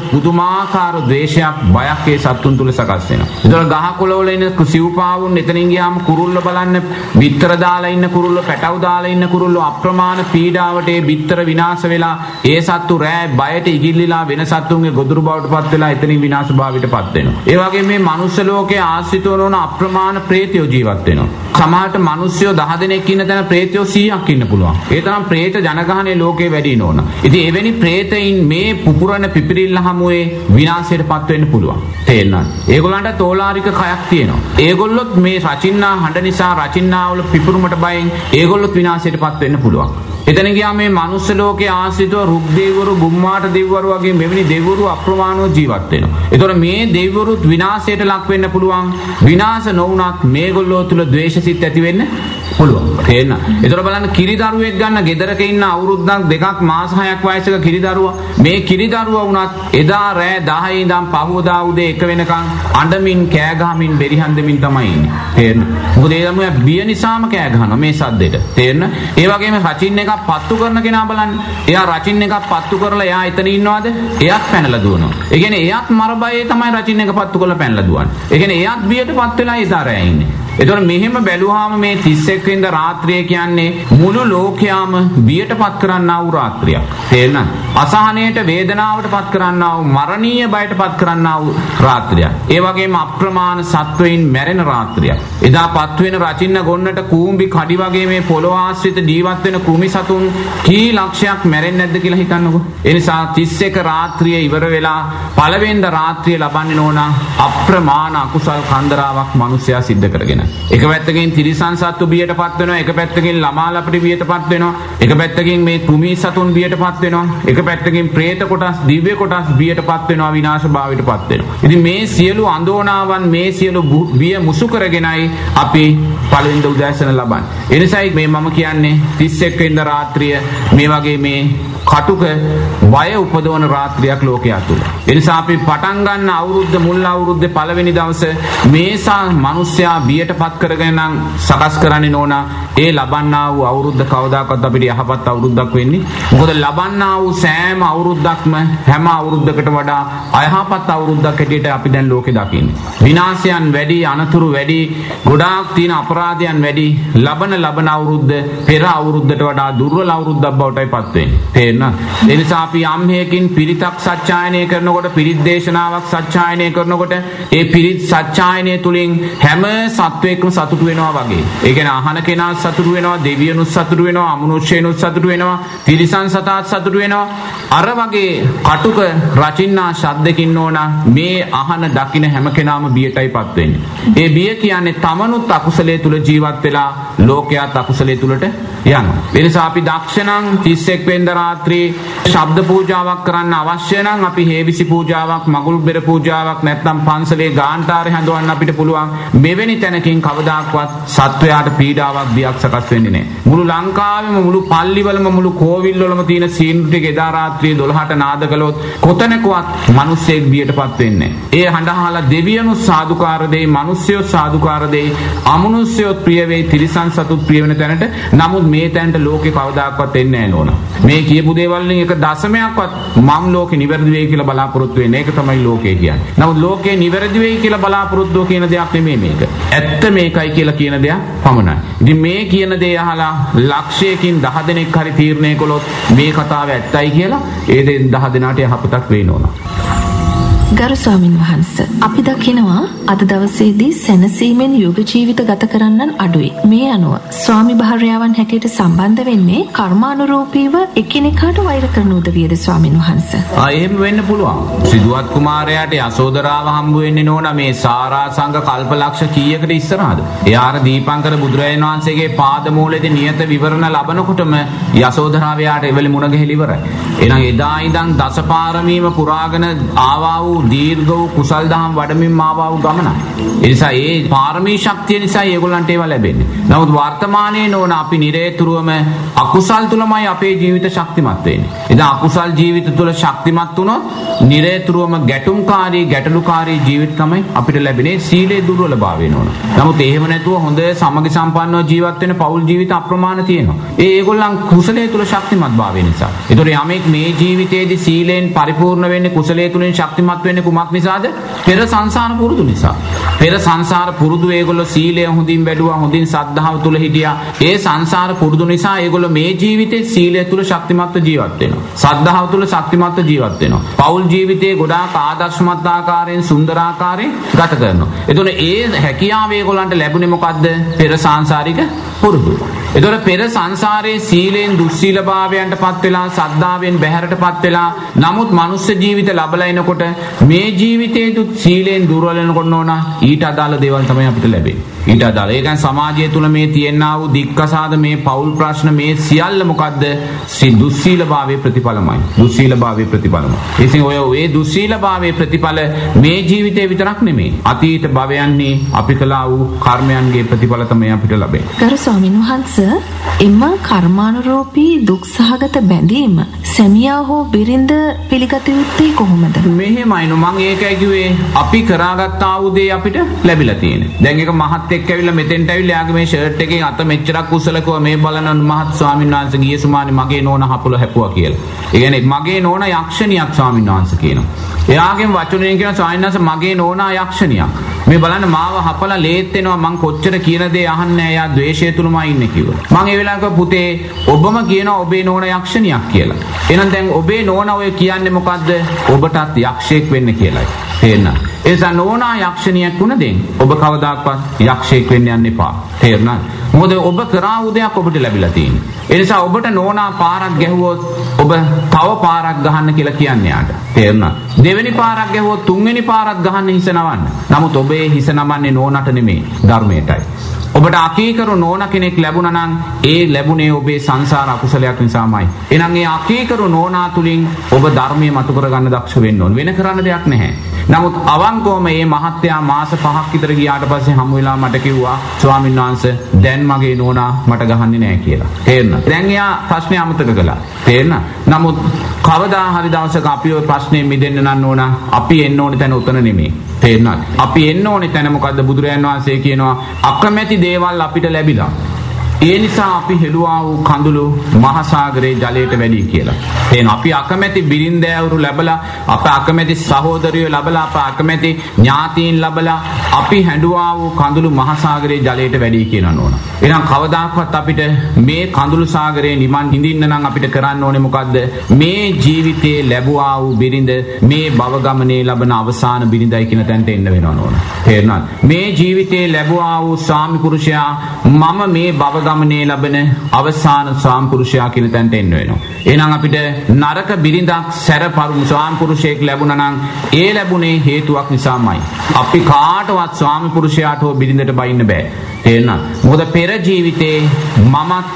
පුදුමාකාර ද්වේෂයක් බයක් ඒ සත්තුන් තුල සකස් වෙනවා. ඒතර ගහකොළ වල ඉන්න සිව්පාවුන් එතනින් ගියාම කුරුල්ල බලන්න බිත්තර දාලා ඉන්න කුරුල්ල පැටව දාලා ඉන්න කුරුල්ල අප්‍රමාණ පීඩාවට ඒ බිත්තර විනාශ වෙලා ඒ සත්තු රෑ බයට ඉගිල්ලිලා වෙන සත්තුන්ගේ ගොදුරු බවට පත් වෙලා එතනින් විනාශ භාවයට පත් වෙනවා. ඒ වගේ මේ මනුස්ස ලෝකයේ ආශ්‍රිතව නොවන අප්‍රමාණ ප්‍රේතයෝ ජීවත් වෙනවා. සමහරට මිනිස්සුયો 10 දෙනෙක් ඉන්න තැන ප්‍රේතයෝ 100ක් ඉන්න පුළුවන්. ඒ තරම් ප්‍රේත ජනගහනය ලෝකේ වැඩි නෝන. ඉතින් එවැනි ප්‍රේතයින් මේ පුපුරන පිපිරිල්ල හමුවේ විනාශයට පත් වෙන්න පුළුවන්. තේරෙනවද? ඒගොල්ලන්ට තෝලාරික කයක් තියෙනවා. ඒගොල්ලොත් මේ රචින්නා හඬ නිසා රචින්නාවල පිපුරුමට බයෙන් ඒගොල්ලොත් විනාශයට පත් වෙන්න පුළුවන්. එතන ගියාම මේ මනුස්ස ලෝකයේ ආශ්‍රිතව රුක් දෙවිවරු, බුම්මාට දෙවිවරු වගේ මෙවැනි දෙවිවරු අප්‍රමාණව ජීවත් වෙනවා. ඒතකොට මේ දෙවිවරුත් විනාශයට ලක් වෙන්න පුළුවන්. විනාශ නොවුනත් මේගොල්ලෝ තුල ද්වේෂසිත ඇති වෙන්න පුළුවන්. තේන්න. ඒතර බලන්න කිරි දරුවෙක් ගන්න ගෙදරක ඉන්න අවුරුද්දක් දෙකක් මාස 6ක් වයසක කිරි දරුවා මේ කිරි දරුවා වුණත් එදා රෑ 10 ඉඳන් පහවදා උදේ 1 වෙනකන් අඬමින් කෑ ගහමින් බෙරිහන් දෙමින් තමයි ඉන්නේ. තේන්න. මොකද ඒ ළමයා බිය නිසාම කෑ ගහනවා මේ සද්දෙට. තේන්න. ඒ වගේම රචින් එකක් පත්තු කරන කෙනා බලන්න. එයා රචින් එකක් පත්තු කරලා එයා එතන ඉන්නවද? එයාත් පැනලා දුවනවා. ඒ කියන්නේ එයාත් මරබයේ තමයි රචින් එක පත්තු කරලා පැනලා දුවන්නේ. ඒ කියන්නේ එයාත් බියටපත් වෙලා එදා රෑ ඉන්නේ. එතකොට මෙහෙම බැලුවාම මේ 31 වෙනිදා රාත්‍රිය කියන්නේ මුළු ලෝකයාම බියටපත් කරන්නා වූ රාත්‍රියක්. තේරෙනවද? අසහනයට වේදනාවට පත් කරන්නා වූ මරණීය බයට පත් කරන්නා වූ රාත්‍රියක්. ඒ වගේම අප්‍රමාණ සත්වයින් මැරෙන රාත්‍රියක්. එදා පත් වෙන රචින්න ගොන්නට කූඹි කඩි වගේ මේ පොළොව ආශ්‍රිත ජීවත් වෙන කුමි සතුන් කී ලක්ෂයක් මැරෙන්නේ නැද්ද කියලා හිතන්නකෝ. ඒ නිසා 31 රාත්‍රිය ඉවර වෙලා පළවෙනිද රාත්‍රිය ලබන්නේ නෝනා අප්‍රමාණ අකුසල් කන්දරාවක් මිනිසයා සිද්ධ කරගෙන. එක පැත්තකින් තිරිසන් සත්තු බියටපත් වෙනවා එක පැත්තකින් ළමා ලපටි බියටපත් වෙනවා එක පැත්තකින් මේ කුමී සතුන් බියටපත් වෙනවා එක පැත්තකින් പ്രേත කොටස් දිව්‍ය කොටස් බියටපත් වෙනවා විනාශභාවයටපත් වෙනවා. ඉතින් මේ සියලු අඳෝනාවන් මේ සියලු බිය මුසු කරගෙනයි අපි පළවෙනිද උදෑසන ලබන්නේ. ඒ නිසායි මේ මම කියන්නේ 31 වෙනිදා රාත්‍රිය මේ වගේ මේ කටුක බය උපදවන රාත්‍රියක් ලෝකයා තුල. ඒ නිසා අපි පටන් ගන්න අවුරුද්ද මුල් අවුරුද්දේ පළවෙනි දවසේ මේසා මිනිස්සයා බියටපත් කරගෙන නම් සකස් කරන්නේ නෝනා ඒ ලබන්නා වූ අවුරුද්ද කවදාකවත් අපිට යහපත් අවුරුද්දක් වෙන්නේ. මොකද ලබන්නා වූ සෑම අවුරුද්දක්ම හැම අවුරුද්දකට වඩා අයහපත් අවුරුද්දක් හැටියට අපි දැන් ලෝකේ දකින්නේ. විනාශයන් වැඩි, අනතුරු වැඩි, ගොඩාක් තියෙන අපරාධයන් වැඩි. ලබන ලබන අවුරුද්ද පෙර අවුරුද්දට වඩා දුර්වල අවුරුද්දක් බවටයි පත් වෙන්නේ. තේරෙනවද? ඒ නිසා අපි යම් හේකින් පිරිතක් සත්‍යයනය කරනකොට පිරිත් දේශනාවක් සත්‍යයනය කරනකොට ඒ පිරිත් සත්‍යයනය තුලින් හැම සත්වයකම සතුටු වෙනවා වගේ. ඒ කියන්නේ අහන කෙනා සතුටු වෙනවා, දෙවියනුත් සතුටු වෙනවා, අමනුෂ්‍යයනුත් සතුටු වෙනවා, තිරිසන් සතාත් සතුටු වෙනවා. අර වගේ කටුක රචින්නා ශබ්දකින් ඕන මේ අහන දකින හැම කෙනාම බියටයිපත් වෙන්නේ. ඒ බිය කියන්නේ තමනුත් අකුසලයේ තුල ජීවත් වෙලා ලෝකයාත් අකුසලයේ තුලට යනවා. ඒ නිසා අපි දක්ෂණං 31 වෙනිදා රාත්‍රියේ ශබ්ද පූජාවක් කරන්න අවශ්‍ය නම් අපි හේවිසි පූජාවක්, මගුල් බෙර පූජාවක් නැත්නම් පන්සලේ ගාන්ටාරේ හඳවන්න අපිට පුළුවන්. මෙවැනි තැනකින් කවදාක්වත් සත්වයාට පීඩාවක් බියක් සකස් වෙන්නේ නැහැ. මුළු ලංකාවෙම මුළු පල්ලිවලම මුළු කෝවිල්වලම තියෙන සීන් ටික එදා රාත්‍රියේ 12ට නාද කළොත් කොතැනකවත් මිනිස්සෙක් බියටපත් වෙන්නේ නැහැ. ඒ හඬ අහලා දෙවියනුත් සාදුකාර දෙයි, මිනිස්සුයොත් සාදුකාර දෙයි, අමනුෂ්‍යයොත් ප්‍රිය වෙයි, තිරිසන් සතුත් ප්‍රිය වෙන තැනට. නමුත් මේ තැනට ලෝකේ කවදාක්වත් එන්නේ නැහැ නෝනා. මේ කියපු දේවල් වලින් එක දශමයක්වත් මම් ලෝකේ නිවැරදි වෙයි කියලා බලාපොරොත්තු වෙන්නේ. ඒක තමයි ලෝකේ කියන්නේ. නමුත් ලෝකේ නිවැරදි වෙයි කියලා බලාපොරොත්තු කියන දෙයක් නෙමෙයි මේක. ඇත්ත මේකයි කියලා කියන දෙයක් පමණයි. ඉතින් මේ කියන දේ අහලා ලක්ෂයකින් 10 දෙනෙක් හරි තීරණය කළොත් මේ කතාව ඇත්තයි කියලා ඒ 10 දෙනාට යහපතක් වෙන්න ඕන. ගරු ස්වාමින් වහන්ස අපි දකිනවා අද දවසේදී සැනසීමෙන් යුග ජීවිත ගත කරන්නන් අඩුයි. මේ අනුව ස්වාමි භාර්යාවන් හැටියට සම්බන්ධ වෙන්නේ කර්මානුරූපීව එකිනෙකාට වෛර කරන උදවියද ස්වාමින් වහන්ස. ආ එහෙම වෙන්න පුළුවන්. සිදුවත් කුමාරයාට යසෝදරාව හම්බ වෙන්නේ නෝන මේ සාරා සංඝ කල්පලක්ෂ කීයකට ඉස්සරහද? එයාර දීපංකර බුදුරජාණන් වහන්සේගේ පාද මූලයේදී නියත විවරණ ලබනකොටම යසෝදරාවයාට එවලි මුණ ගැහිලි ඉවරයි. එහෙනම් එදා ඉඳන් දසපාරමීම පුරාගෙන ආවා වූ දීර්ඝ වූ කුසල් දහම් වඩමින් ආවා වූ ගමන. ඒ නිසා ඒ පාරමී ශක්තිය නිසා ඒගොල්ලන්ට ඒවා ලැබෙන්නේ. නමුත් වර්තමානයේ නෝන අපි නිරේතුරුවම අකුසල් තුලමයි අපේ ජීවිත ශක්තිමත් වෙන්නේ. ඉතින් අකුසල් ජීවිත තුල ශක්තිමත් වුණොත් නිරේතුරුවම ගැටුම්කාරී ගැටලුකාරී ජීවිත තමයි අපිට ලැබෙන්නේ සීලේ දුර්වලභාවය නෝන. නමුත් එහෙම නැතුව හොඳ සමගි සම්පන්නව ජීවත් වෙන පෞල් ජීවිත අප්‍රමාණ තියෙනවා. ඒ ඒගොල්ලන් කුසලයේ තුල ශක්තිමත් භාවය නිසා. ඒතොර යමෙක් මේ ජීවිතයේදී සීලෙන් පරිපූර්ණ වෙන්නේ කුසලයේ තුලින් ශක්තිමත් වෙන්නේ කුමක් නිසාද? පෙර සංසාර පුරුදු නිසා. පෙර සංසාර පුරුදු ඒගොල්ලෝ සීලය හොඳින් වැඩුවා, හොඳින් සද්ධාව තුල හිටියා. ඒ සංසාර පුරුදු නිසා ඒගොල්ලෝ මේ ජීවිතේ සීලය තුල ශක්තිමත්ව ජීවත් වෙනවා. සද්ධාව තුල ශක්තිමත්ව ජීවත් වෙනවා. පෞල් ජීවිතයේ ගොඩාක් ආදර්ශමත් ආකාරයෙන් සුන්දර ආකාරයෙන් ගත කරනවා. එතකොට ඒ හැකියාව ඒගොල්ලන්ට ලැබුණේ මොකද්ද? පෙර සංසාරික පුරුදු. එතකොට පෙර සංසාරයේ සීලෙන් දුස්සීලභාවයන්ට පත් වෙලා සද්ධාවෙන් බැහැරට පත් වෙලා නමුත් මනුස්ස ජීවිත ලබලා එනකොට මේ ජීවිතයේ සීලෙන් දුර්වල වෙනකොට නෝන ඊට අදාළ දේවල් තමයි අපිට ලැබෙන්නේ. ඊට අදාළ ඒ කියන්නේ සමාජය තුළ මේ තියෙනා වූ දික්කසාද මේ පෞල් ප්‍රශ්න මේ සියල්ල මොකද්ද? දුස්සීලභාවයේ ප්‍රතිඵලමයි. දුස්සීලභාවයේ ප්‍රතිඵලමයි. ඉතින් ඔය ඒ දුස්සීලභාවයේ ප්‍රතිඵල මේ ජීවිතේ විතරක් නෙමෙයි. අතීත භවයන්හි අපි කළා වූ කර්මයන්ගේ ප්‍රතිඵල තමයි අපිට ලැබෙන්නේ. ගරු ස්වාමීන් වහන්සේ එම කර්මානුරූපී දුක් සහගත බැඳීම සැමියා හෝ බිරිඳ පිළිගත යුත්තේ කොහොමද? මෙහෙමයි නෝ මම ඒකයි කිව්වේ අපි කරාගත් ආ වූ දේ අපිට ලැබිලා තියෙන්නේ. දැන් ඒක මහත් එක්ක ඇවිල්ලා මෙතෙන්ට ඇවිල්ලා යාගේ මේ ෂර්ට් එකෙන් අත මෙච්චරක් කුසලකව මේ බලන මහත් ස්වාමීන් වහන්සේ ගිය සුමානේ මගේ නෝන හපුල හැපුවා කියලා. ඒ කියන්නේ මගේ නෝන යක්ෂණියක් ස්වාමීන් වහන්සේ කියනවා. එයාගෙන් වචනෙන් කියන ස්වාමීන් වහන්සේ මගේ නෝනා යක්ෂණියක්. මේ බලන්න මාව හපලා ලේත් වෙනවා මං කොච්චර කියන දේ අහන්නේ එයා ද්වේෂය තුලමයි ඉන්නේ කිව්වා. මං ඒ වෙලාවක පුතේ ඔබම කියනවා ඔබේ නෝන යක්ෂණියක් කියලා. එහෙනම් දැන් ඔබේ නෝන ඔය කියන්නේ මොකද්ද? ඔබටත් යක්ෂයෙක් වෙන්න කියලායි. තේරෙනවද? ඒ නිසා නෝනා යක්ෂණියක් වුණ දෙන් ඔබ කවදාක්වත් යක්ෂයෙක් වෙන්න යන්න එපා. තේරුණාද? මොකද ඔබ කරා වූ දෙයක් ඔබට ලැබිලා තියෙන්නේ. ඒ නිසා ඔබට නෝනා පාරක් ගැහුවොත් ඔබ තව පාරක් ගහන්න කියලා කියන්නේ යාට. තේරුණාද? දෙවෙනි පාරක් ගැහුවොත් තුන්වෙනි පාරක් ගහන්න හිස නවන්න. නමුත් ඔබේ හිස නමන්නේ නෝනට නෙමෙයි ධර්මයටයි. ඔබට අකීකරු නෝන කෙනෙක් ලැබුණා නම් ඒ ලැබුණේ ඔබේ සංසාර අකුසලයක් නිසාමයි. එහෙනම් ඒ අකීකරු නෝනා තුලින් ඔබ ධර්මයේ මතු කරගන්න දක්ෂ වෙන්න ඕන. වෙන කරන්න දෙයක් නැහැ. නමුත් අවංකවම මේ මහත්තයා මාස 5ක් විතර ගියාට පස්සේ හමු වෙලා මට කිව්වා ස්වාමීන් වහන්සේ දැන් මගේ නෝනා මට ගහන්නේ නැහැ කියලා. තේරෙනවද? දැන් එයා ප්‍රශ්නේ අමතක කළා. තේරෙනවද? නමුත් කවදා හරි දවසක අපි ওই ප්‍රශ්නේ මිදෙන්න නම් ඕන අපි එන්න ඕනේ තැන උතන නෙමෙයි. තේරෙනවද? අපි එන්න ඕනේ තැන මොකද්ද? බුදුරයන් වහන්සේ කියනවා අකමැති දේවල් අපිට ලැබිලා. ඒ නිසා අපි හෙළුවා වූ කඳුළු මහසාගරයේ ජලයට වැඩි කියලා. එහෙනම් අපි අකමැති බිරින්දෑවරු ලැබලා අප අකමැති සහෝදරයෝ ලැබලා අප අකමැති ඥාතීන් ලැබලා අපි හැඬුවා වූ කඳුළු මහසාගරයේ ජලයට වැඩි කියනවා නෝන. එහෙනම් කවදාකවත් අපිට මේ කඳුළු සාගරයේ නිමන් හිඳින්න නම් අපිට කරන්න ඕනේ මොකද්ද? මේ ජීවිතේ ලැබුවා වූ බිරිඳ මේ භව ගමනේ ලබන අවසාන බිරිඳයි කියන තැනට එන්න වෙනවා නෝන. තේරුණාද? මේ ජීවිතේ ලැබුවා වූ ස්වාමි පුරුෂයා මම මේ භව ගමනේ ලබන අවසාන ස්වාම්පුරුෂයා කියන තැනට එන්න වෙනවා. එහෙනම් අපිට නරක බිරිඳක් සැරපරු ස්වාම්පුරුෂයෙක් ලැබුණා නම් ඒ ලැබුණේ හේතුවක් නිසාමයි. අපි කාටවත් ස්වාමිපුරුෂයාට හෝ බිරිඳට බයින්න බෑ. තේරෙනවද? මොකද පෙර ජීවිතේ මමත්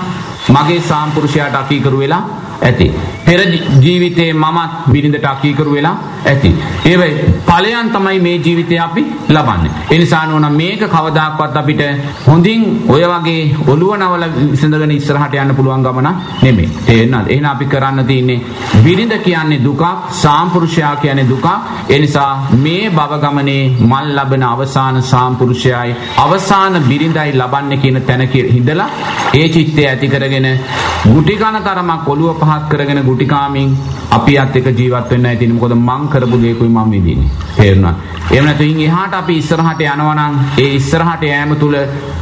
මගේ ස්වාම්පුරුෂයාට අකීකරු වෙලා ඇති. පෙර ජීවිතේ මමත් බිරිඳට අකීකරු වෙලා ඇති. ඒ ඵලයන් තමයි මේ ජීවිතේ අපි ලබන්නේ. ඒ නිසා නෝන මේක කවදාක්වත් අපිට හොඳින් ඔය වගේ ඔළුව නවල විසඳගෙන ඉස්සරහට යන්න පුළුවන් ගමන නෙමෙයි. තේරෙනවද? එහෙනම් අපි කරන්න තියෙන්නේ බිරිඳ කියන්නේ දුකක්, සාම්පුරුෂයා කියන්නේ දුකක්. ඒ නිසා මේ භව ගමනේ මල් ලබන අවසාන සාම්පුරුෂයයි අවසාන බිරිඳයි ලබන්නේ කියන තැන හිඳලා ඒ චිත්තය ඇති කරගෙන ගුටි කන තරමක් ඔළුව පහත් කරගෙන ගුටි කාමින් අපිත් එක්ක ජීවත් වෙන්න ඇතිනේ මොකද මං කරපු දේකුයි මම විඳින්නේ. තේරුණා? එහෙම නැත්නම් එහාට අපි ඉස්සරහට යනවා නම් ඒ ඉස්සරහට යෑම තුල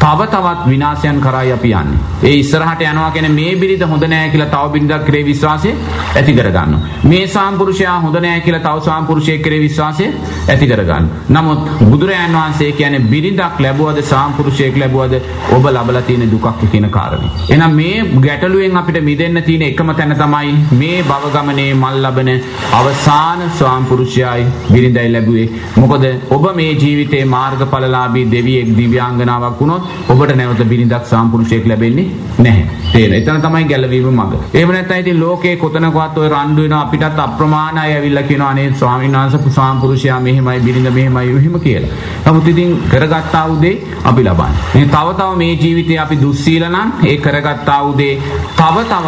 තව තවත් විනාශයන් කරායි අපි යන්නේ. ඒ ඉස්සරහට යනවා කියන්නේ මේ බිරිඳ හොඳ නෑ කියලා තව බිරිඳක් කෙරේ විශ්වාසය ඇති කරගන්නවා. මේ සාම්පුරුෂයා හොඳ නෑ කියලා තව සාම්පුරුෂයෙක් කෙරේ විශ්වාසය ඇති කරගන්න නමුත් බුදුරජාන් වහන්සේ කියන්නේ බිරිඳක් ලැබුවද සාම්පුරුෂයෙක් ලැබුවද ඔබ ලබලා තියෙන දුකක් කියන කාරණේ. එහෙනම් මේ ගැටලුවෙන් අපිට මිදෙන්න තියෙන එකම තැන තමයි මේ භව ගමනේ මල් ලබන අවසාන ස්වාම්පුරුෂයයි බිරිඳයි ලැබුවේ. මොකද ඔබ මේ ජීවිතේ මාර්ගඵලලාභී දෙවියෙක් දිව්‍යාංගනාවක් වුණොත් ඔබට නැවත බිරිඳක් ස්වාම්පුරුෂයෙක් ලැබෙන්නේ නැහැ. තේරෙන. එතන තමයි ගැලවීම මඟ. එහෙම නැත්නම් ඉතින් ලෝකේ කොතනකවත් ඔය රණ්ඩු වෙනවා අපිටත් අප්‍රමාණ අය ඇවිල්ලා කියනවා අනේ ස්වාමීන් වහන්සේ ස්වාම්පුරුෂයා මෙහෙමයි බිරිඳ මෙහෙමයි එහෙම කියලා. නමුත් ඉතින් කරගත්තා වූ දේ අපි ලබන්නේ. ඉතින් තව තව මේ ජීවිතේ අපි දුස්සීල නම් ඒ කරගත්තා වූ දේ තව තව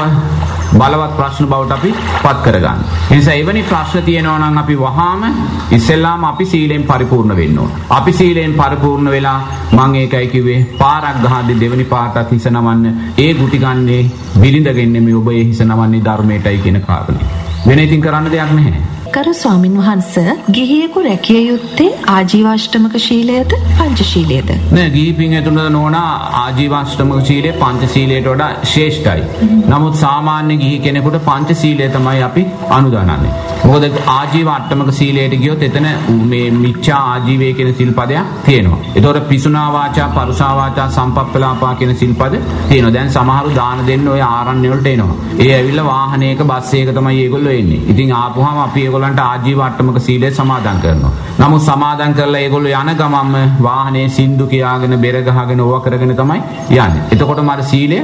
බලවත් ප්‍රශ්න බවට අපි පත් කරගන්න. ඒ නිසා එවැනි ප්‍රශ්න තියෙනවා නම් අපි වහාම ඉස්සෙල්ලාම අපි සීලෙන් පරිපූර්ණ වෙන්න ඕන. අපි සීලෙන් පරිපූර්ණ වෙලා මම ඒකයි කිව්වේ පාරක් ගහද්දි දෙවෙනි පාටත් හිස නවන්න ඒ ගුටි ගන්නේ බිරිඳගෙන්නේ මේ ඔබ ඒ හිස නවන්නේ ධර්මයටයි කියන කාරණේ. වෙන ඉතින් කරන්න දෙයක් නැහැ. කරු ස්වාමින් වහන්ස ගිහියෙකු රැකිය යුත්තේ ආජීවාෂ්ටමක ශීලයද පංචශීලයද නෑ ගිහි පින් ඇතුළත නෝනා ආජීවාෂ්ටමක ශීලය පංචශීලයට වඩා ශ්‍රේෂ්ඨයි. නමුත් සාමාන්‍ය ගිහි කෙනෙකුට පංචශීලය තමයි අපි අනුදානන්නේ. මොකද ආජීව අට්ටමක සීලයට ගියොත් එතන මේ මිච්ඡා ආජීවය කියන සිල්පදයක් තියෙනවා. ඒතකොට පිසුනා වාචා, පරුසා වාචා, සම්පප්පලාපා කියන සිල්පද තියෙනවා. දැන් සමහරු දාන දෙන්න ඔය ආරණ්‍ය වලට එනවා. ඒ ඇවිල්ලා වාහනයක බස් එකක තමයි ඒගොල්ලෝ එන්නේ. ඉතින් ආපුවාම අපි ඒගොල්ලන්ට ආජීව අට්ටමක සීලය සමාදන් කරනවා. නමුත් සමාදන් කරලා ඒගොල්ලෝ යන ගමන්ම වාහනේ සින්දු කියාගෙන බෙර ගහගෙන ඕවා කරගෙන තමයි යන්නේ. එතකොට මර සීලය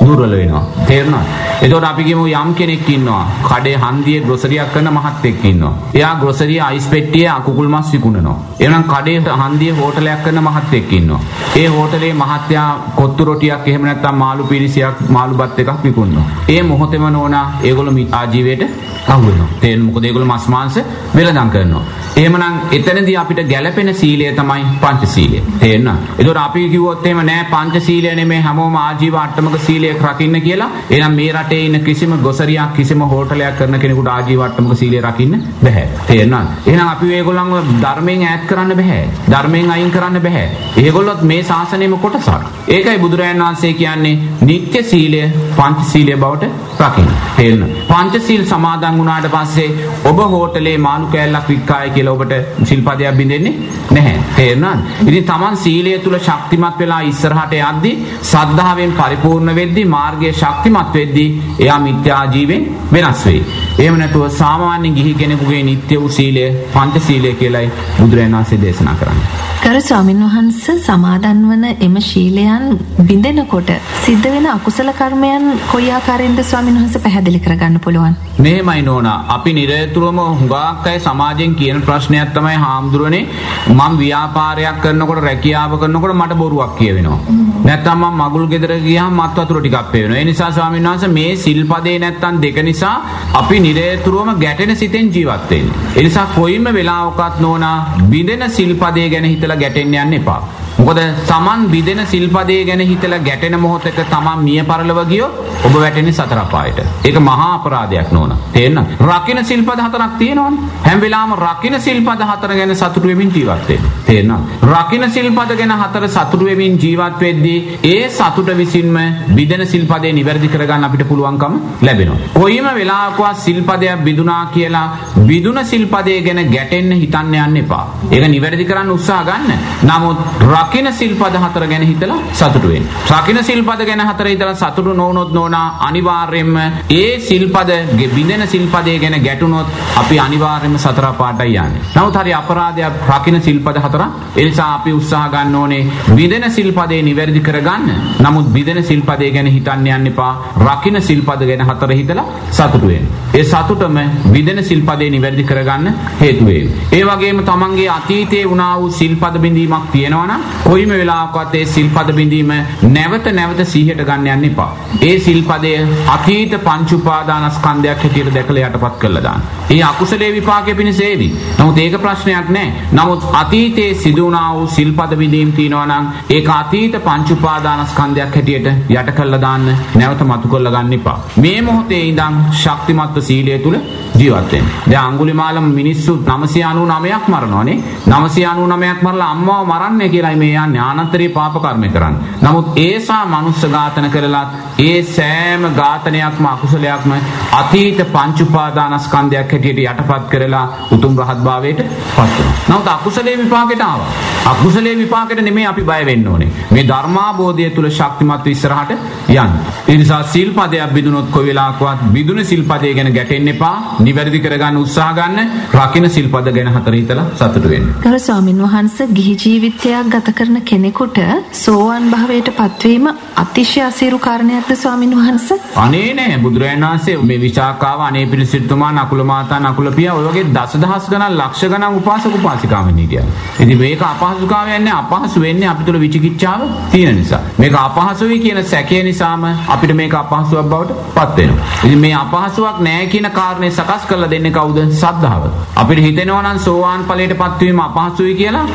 දුර්වල වෙනවා. තේරුණාද? එතකොට අපි කියමු යම් කෙනෙක් ඉන්නවා. කඩේ හන්දියේ ග්‍රොසරියක් කරන මහත්තයෙක් ඉන්නවා. එයා ග්‍රොසරිය අයිස් පෙට්ටියේ අකුකුල් මස් විකුණනවා. එහෙනම් කඩේ හන්දියේ හෝටලයක් කරන මහත්තයෙක් ඉන්නවා. ඒ හෝටලේ මහත්තයා කොත්තු රොටියක් එහෙම නැත්නම් මාළු පිරිසියක් මාළු බත් එකක් විකුණනවා. ඒ මොහොතේම නෝනා ඒගොල්ලෝ ආජීවයට අහු වෙනවා. තේරෙන මොකද ඒගොල්ලෝ මස් මාංශ වෙළඳාම් කරනවා. එහෙමනම් එතනදී අපිට ගැළපෙන සීලය තමයි පංචශීලය. තේරෙනවද? ඒතකොට අපි කිව්වොත් එහෙම නෑ පංචශීලය නෙමෙයි හැමෝම ආජීව අට්ටමක සීලයක් රකින්න කියලා. එහෙනම් මේ රටේ ඉන්න කිසිම ගොසරියක් කිසිම හෝටලයක් කරන කෙනෙකුට ආජීව අට්ටමක සීලය රකින්න බෑ. තේරෙනවද? එහෙනම් අපි මේගොල්ලන්ව ධර්මයෙන් ඈත් කරන්න බෑ. ධර්මයෙන් අයින් කරන්න බෑ. ඒගොල්ලොත් මේ ශාසනයෙම කොටසක්. ඒකයි බුදුරජාණන් වහන්සේ කියන්නේ නිත්‍ය සීලය පංචශීලය බවට රකින්න. තේරෙනවද? පංචශීල් සමාදන් වුණාට පස්සේ ඔබ හෝටලේ මාළු කෑල්ලක් වික්කාය කියලා ඔබට සිල්පදයක් බින්දෙන්නේ නැහැ. තේරුණාද? ඉතින් Taman සීලය තුල ශක්තිමත් වෙලා ඉස්සරහට යද්දී සද්ධාවෙන් පරිපූර්ණ වෙද්දී මාර්ගයේ ශක්තිමත් වෙද්දී එයා මිත්‍යා ජීවෙන් වෙනස් වෙයි. එහෙම නැතුව සාමාන්‍ය ගිහි කෙනෙකුගේ නිත්‍ය වූ සීලය පංච සීලය කියලායි බුදුරජාණන් වහන්සේ දේශනා කරන්නේ. කර ස්වාමීන් වහන්ස සමාදන් වන එම ශීලයන් බිඳෙනකොට සිද්ධ වෙන අකුසල කර්මයන් කොයි ආකාරයෙන්ද ස්වාමීන් වහන්සේ පැහැදිලි කරගන්න පුළුවන්? මෙහෙමයි නෝනා අපි නිරතුරුවම හුඟක් අය සමාජයෙන් කියන ප්‍රශ්නයක් තමයි හාමුදුරනේ මම ව්‍යාපාරයක් කරනකොට රැකියාව කරනකොට මට බොරුවක් කියවෙනවා. නැත්තම් මම මගුල් ගෙදර ගියාම මත් වතුර ටිකක් පේනවා. ඒ නිසා ස්වාමීන් වහන්සේ මේ සිල්පදේ නැත්තම් දෙක නිසා අපි නිරතුරුවම ගැටෙන සිතෙන් ජීවත් වෙන්නේ. ඒ නිසා කොයිම වෙලාවකත් නෝනා බිඳෙන සිල්පදේ ගැන හිතලා ගැටෙන්න යන්න එපා. මොකද Taman බිදෙන සිල්පදේ ගැන හිතලා ගැටෙන මොහොතක Taman මිය පරලව ගියොත් ඔබ වැටෙන්නේ සතර අපායට. ඒක මහා අපරාධයක් නෝන. තේරෙනවද? රකින්න සිල්පද හතරක් තියෙනවනේ. හැම වෙලාවම රකින්න සිල්පද හතර ගැන සතුටු වෙමින් ජීවත් වෙන්න. තේරෙනවද? රකින්න සිල්පද ගැන හතර සතුටු වෙමින් ජීවත් වෙද්දී ඒ සතුට විසින්ම බිදෙන සිල්පදේ නිවැරදි කරගන්න අපිට පුළුවන්කම ලැබෙනවා. කොයිම වෙලාවකවත් සිල්පදයක් බිදුනා කියලා බිදුන සිල්පදේ ගැන ගැටෙන්න හිතන්න යන්න එපා. ඒක නිවැරදි කරන්න උත්සාහ ගන්න. නමුත් රකින්න සිල්පද හතර ගැන හිතලා සතුටු වෙන්න. රකින්න සිල්පද ගැන හතර හිතලා සතුටු නොවුනොත් නෝනා අනිවාර්යයෙන්ම ඒ සිල්පද බිඳෙන සිල්පදේ ගැන ගැටුනොත් අපි අනිවාර්යයෙන්ම සතර පාටයි යන්නේ. නමුත් හරි අපරාධයක් රකින්න සිල්පද හතර. ඒ නිසා අපි උත්සාහ ගන්න ඕනේ බිඳෙන සිල්පදේ නිවැරදි කරගන්න. නමුත් බිඳෙන සිල්පදේ ගැන හිතන්න යන්න එපා. රකින්න සිල්පද ගැන හතර හිතලා සතුටු වෙන්න. ඒ සතුටම බිඳෙන සිල්පදේ නිවැරදි කරගන්න හේතු වේවි. ඒ වගේම තමන්ගේ අතීතයේ වුණා වූ සිල්පද බිඳීමක් තියෙනවා නම් කොයිම වෙලාවකවත් ඒ සිල්පද බිඳීම නැවත නැවත සිහියට ගන්න යන්න එපා. ඒ සිල්පදය අතීත පංච උපාදානස්කන්ධයක් හැටියට දැකලා යටපත් කරලා දාන්න. ඒ අකුසලයේ විපාකෙ පිණිස ඒවි. නමුත් ඒක ප්‍රශ්නයක් නෑ. නමුත් අතීතයේ සිදු වුණා වූ සිල්පද බිඳීම් තියෙනවා නම් ඒක අතීත පංච උපාදානස්කන්ධයක් හැටියට යට කරලා දාන්න නැවත මතු කරලා ගන්න එපා. මේ මොහොතේ ඉඳන් ශක්තිමත්ව සීලය තුල ජීවත් වෙන්න. දැන් අඟුලිමාල මිනිස්සු 999ක් මරනවානේ. 999ක් මරලා අම්මව මරන්නේ කියලායි මේ යන්නේ ආනන්තරී පාප කර්ම කරන්නේ. නමුත් ඒසා මනුස්ස ඝාතන කරලත් ඒ සෑම ඝාතනයක්ම අකුසලයක්ම අතීත පංච උපාදානස්කන්ධයක් හැටියට යටපත් කරලා උතුම් රහත් භාවයට පත් වෙනවා. නමුත් අකුසලයේ විපාකයට ආවා. අකුසලයේ විපාකයට නෙමෙයි අපි බය වෙන්න ඕනේ. මේ ධර්මාබෝධය තුල ශක්තිමත් ඉස්සරහට යන්න. ඒ නිසා සිල්පදයක් බිඳුනොත් කොයි වෙලාවකවත් බිඳුන සිල්පදය ගැන ගැටෙන්න එපා. නිවැරදි කරගන්න උත්සාහ ගන්න. රකින්න සිල්පද ගැන හතර හිතලා සතුටු වෙන්න. ගරු ස්වාමින් වහන්සේ ගිහි ජීවිතයක් ගත කරන කෙනෙකුට සෝවන් භාවයට පත්වීම අතිශය අසීරු කාරණයක්ද ස්වාමින් වහන්සේ? අනේ නෑ බුදුරජාණන් වහන්සේ මේ විශාකාව අනේ පිළිසිටුමා නකුල මාතා නකුල පියා ඔය වගේ දසදහස් ගණන් ලක්ෂ ගණන් උපාසක උපාසිකාවන් හිටියා. ඉතින් මේක අපහසුතාවයක් නෑ අපහසු වෙන්නේ අපි තුල විචිකිච්ඡාව තියෙන නිසා. මේක අපහසුයි කියන සැකය නිසාම අපිට මේක අපහසුවක් බවට පත් වෙනවා. ඉතින් මේ අපහසුවක් නෑ කියන කාරණේ සකස් කරලා දෙන්නේ කවුද? සද්ධාව. අපිට හිතෙනවා නම් සෝවාන් ඵලයට පත්වීම අපහසුයි කියලා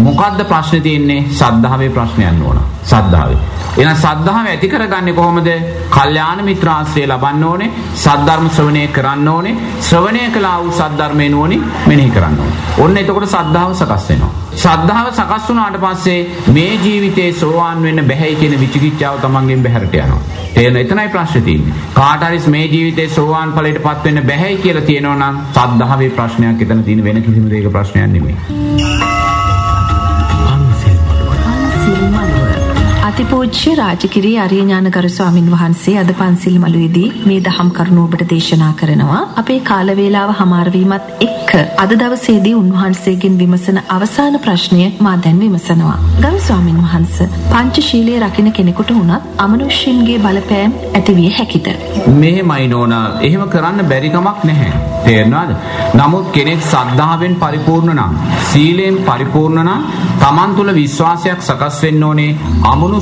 මොකද්ද ප්‍රශ්නේ තියෙන්නේ? සද්ධාවේ ප්‍රශ්නයක් නෝන. සද්ධාවේ. එහෙනම් සද්ධාව ඇති කරගන්නේ කොහොමද? කල්යාණ මිත්‍රාශ්‍රය ලබන්න ඕනේ. සද්ධර්ම ශ්‍රවණය කරන්න ඕනේ. ශ්‍රවණය කළා වූ සද්ධර්මේ නුවණින් මෙනෙහි කරන්න ඕනේ. ඔන්න එතකොට සද්ධාව සකස් වෙනවා. ශ්‍රද්ධාව සකස් වුණාට පස්සේ මේ ජීවිතේ සෝවාන් වෙන්න බැහැයි කියන විචිකිච්ඡාව තමන්ගෙන් බැහැරට යනවා. තේරෙන එතනයි ප්‍රශ්නේ තියෙන්නේ. කාට හරි මේ ජීවිතේ සෝවාන් ඵලයටපත් වෙන්න බැහැයි කියලා තියෙනවා නම් ශ්‍රද්ධාවේ ප්‍රශ්නයක් එතන තියෙන වෙන කිසිම දෙයක ප්‍රශ්නයක් නෙමෙයි. අතිපූජ්‍ය රාජකිරී අරිය ඥානගරු ස්වාමින් වහන්සේ අද පන්සිල් මළුවේදී මේ දහම් කරුණු ඔබට දේශනා කරනවා. අපේ කාල වේලාව හමාර වීමත් එක්ක අද දවසේදී උන්වහන්සේගෙන් විමසන අවසාන ප්‍රශ්නය මා දැන් විමසනවා. ගරු ස්වාමින් වහන්සේ පංචශීලයේ රකින්න කෙනෙකුට වුණත් අමනුෂ්‍යන්ගේ බලපෑම් ඇතිවිය හැකිද? මෙහෙමයි නෝනා. එහෙම කරන්න බැරි කමක් නැහැ. තේරෙනවද? නමුත් කෙනෙක් සද්ධාවෙන් පරිපූර්ණ නම්, සීලයෙන් පරිපූර්ණ නම්, Taman තුල විශ්වාසයක් සකස් වෙන්න ඕනේ.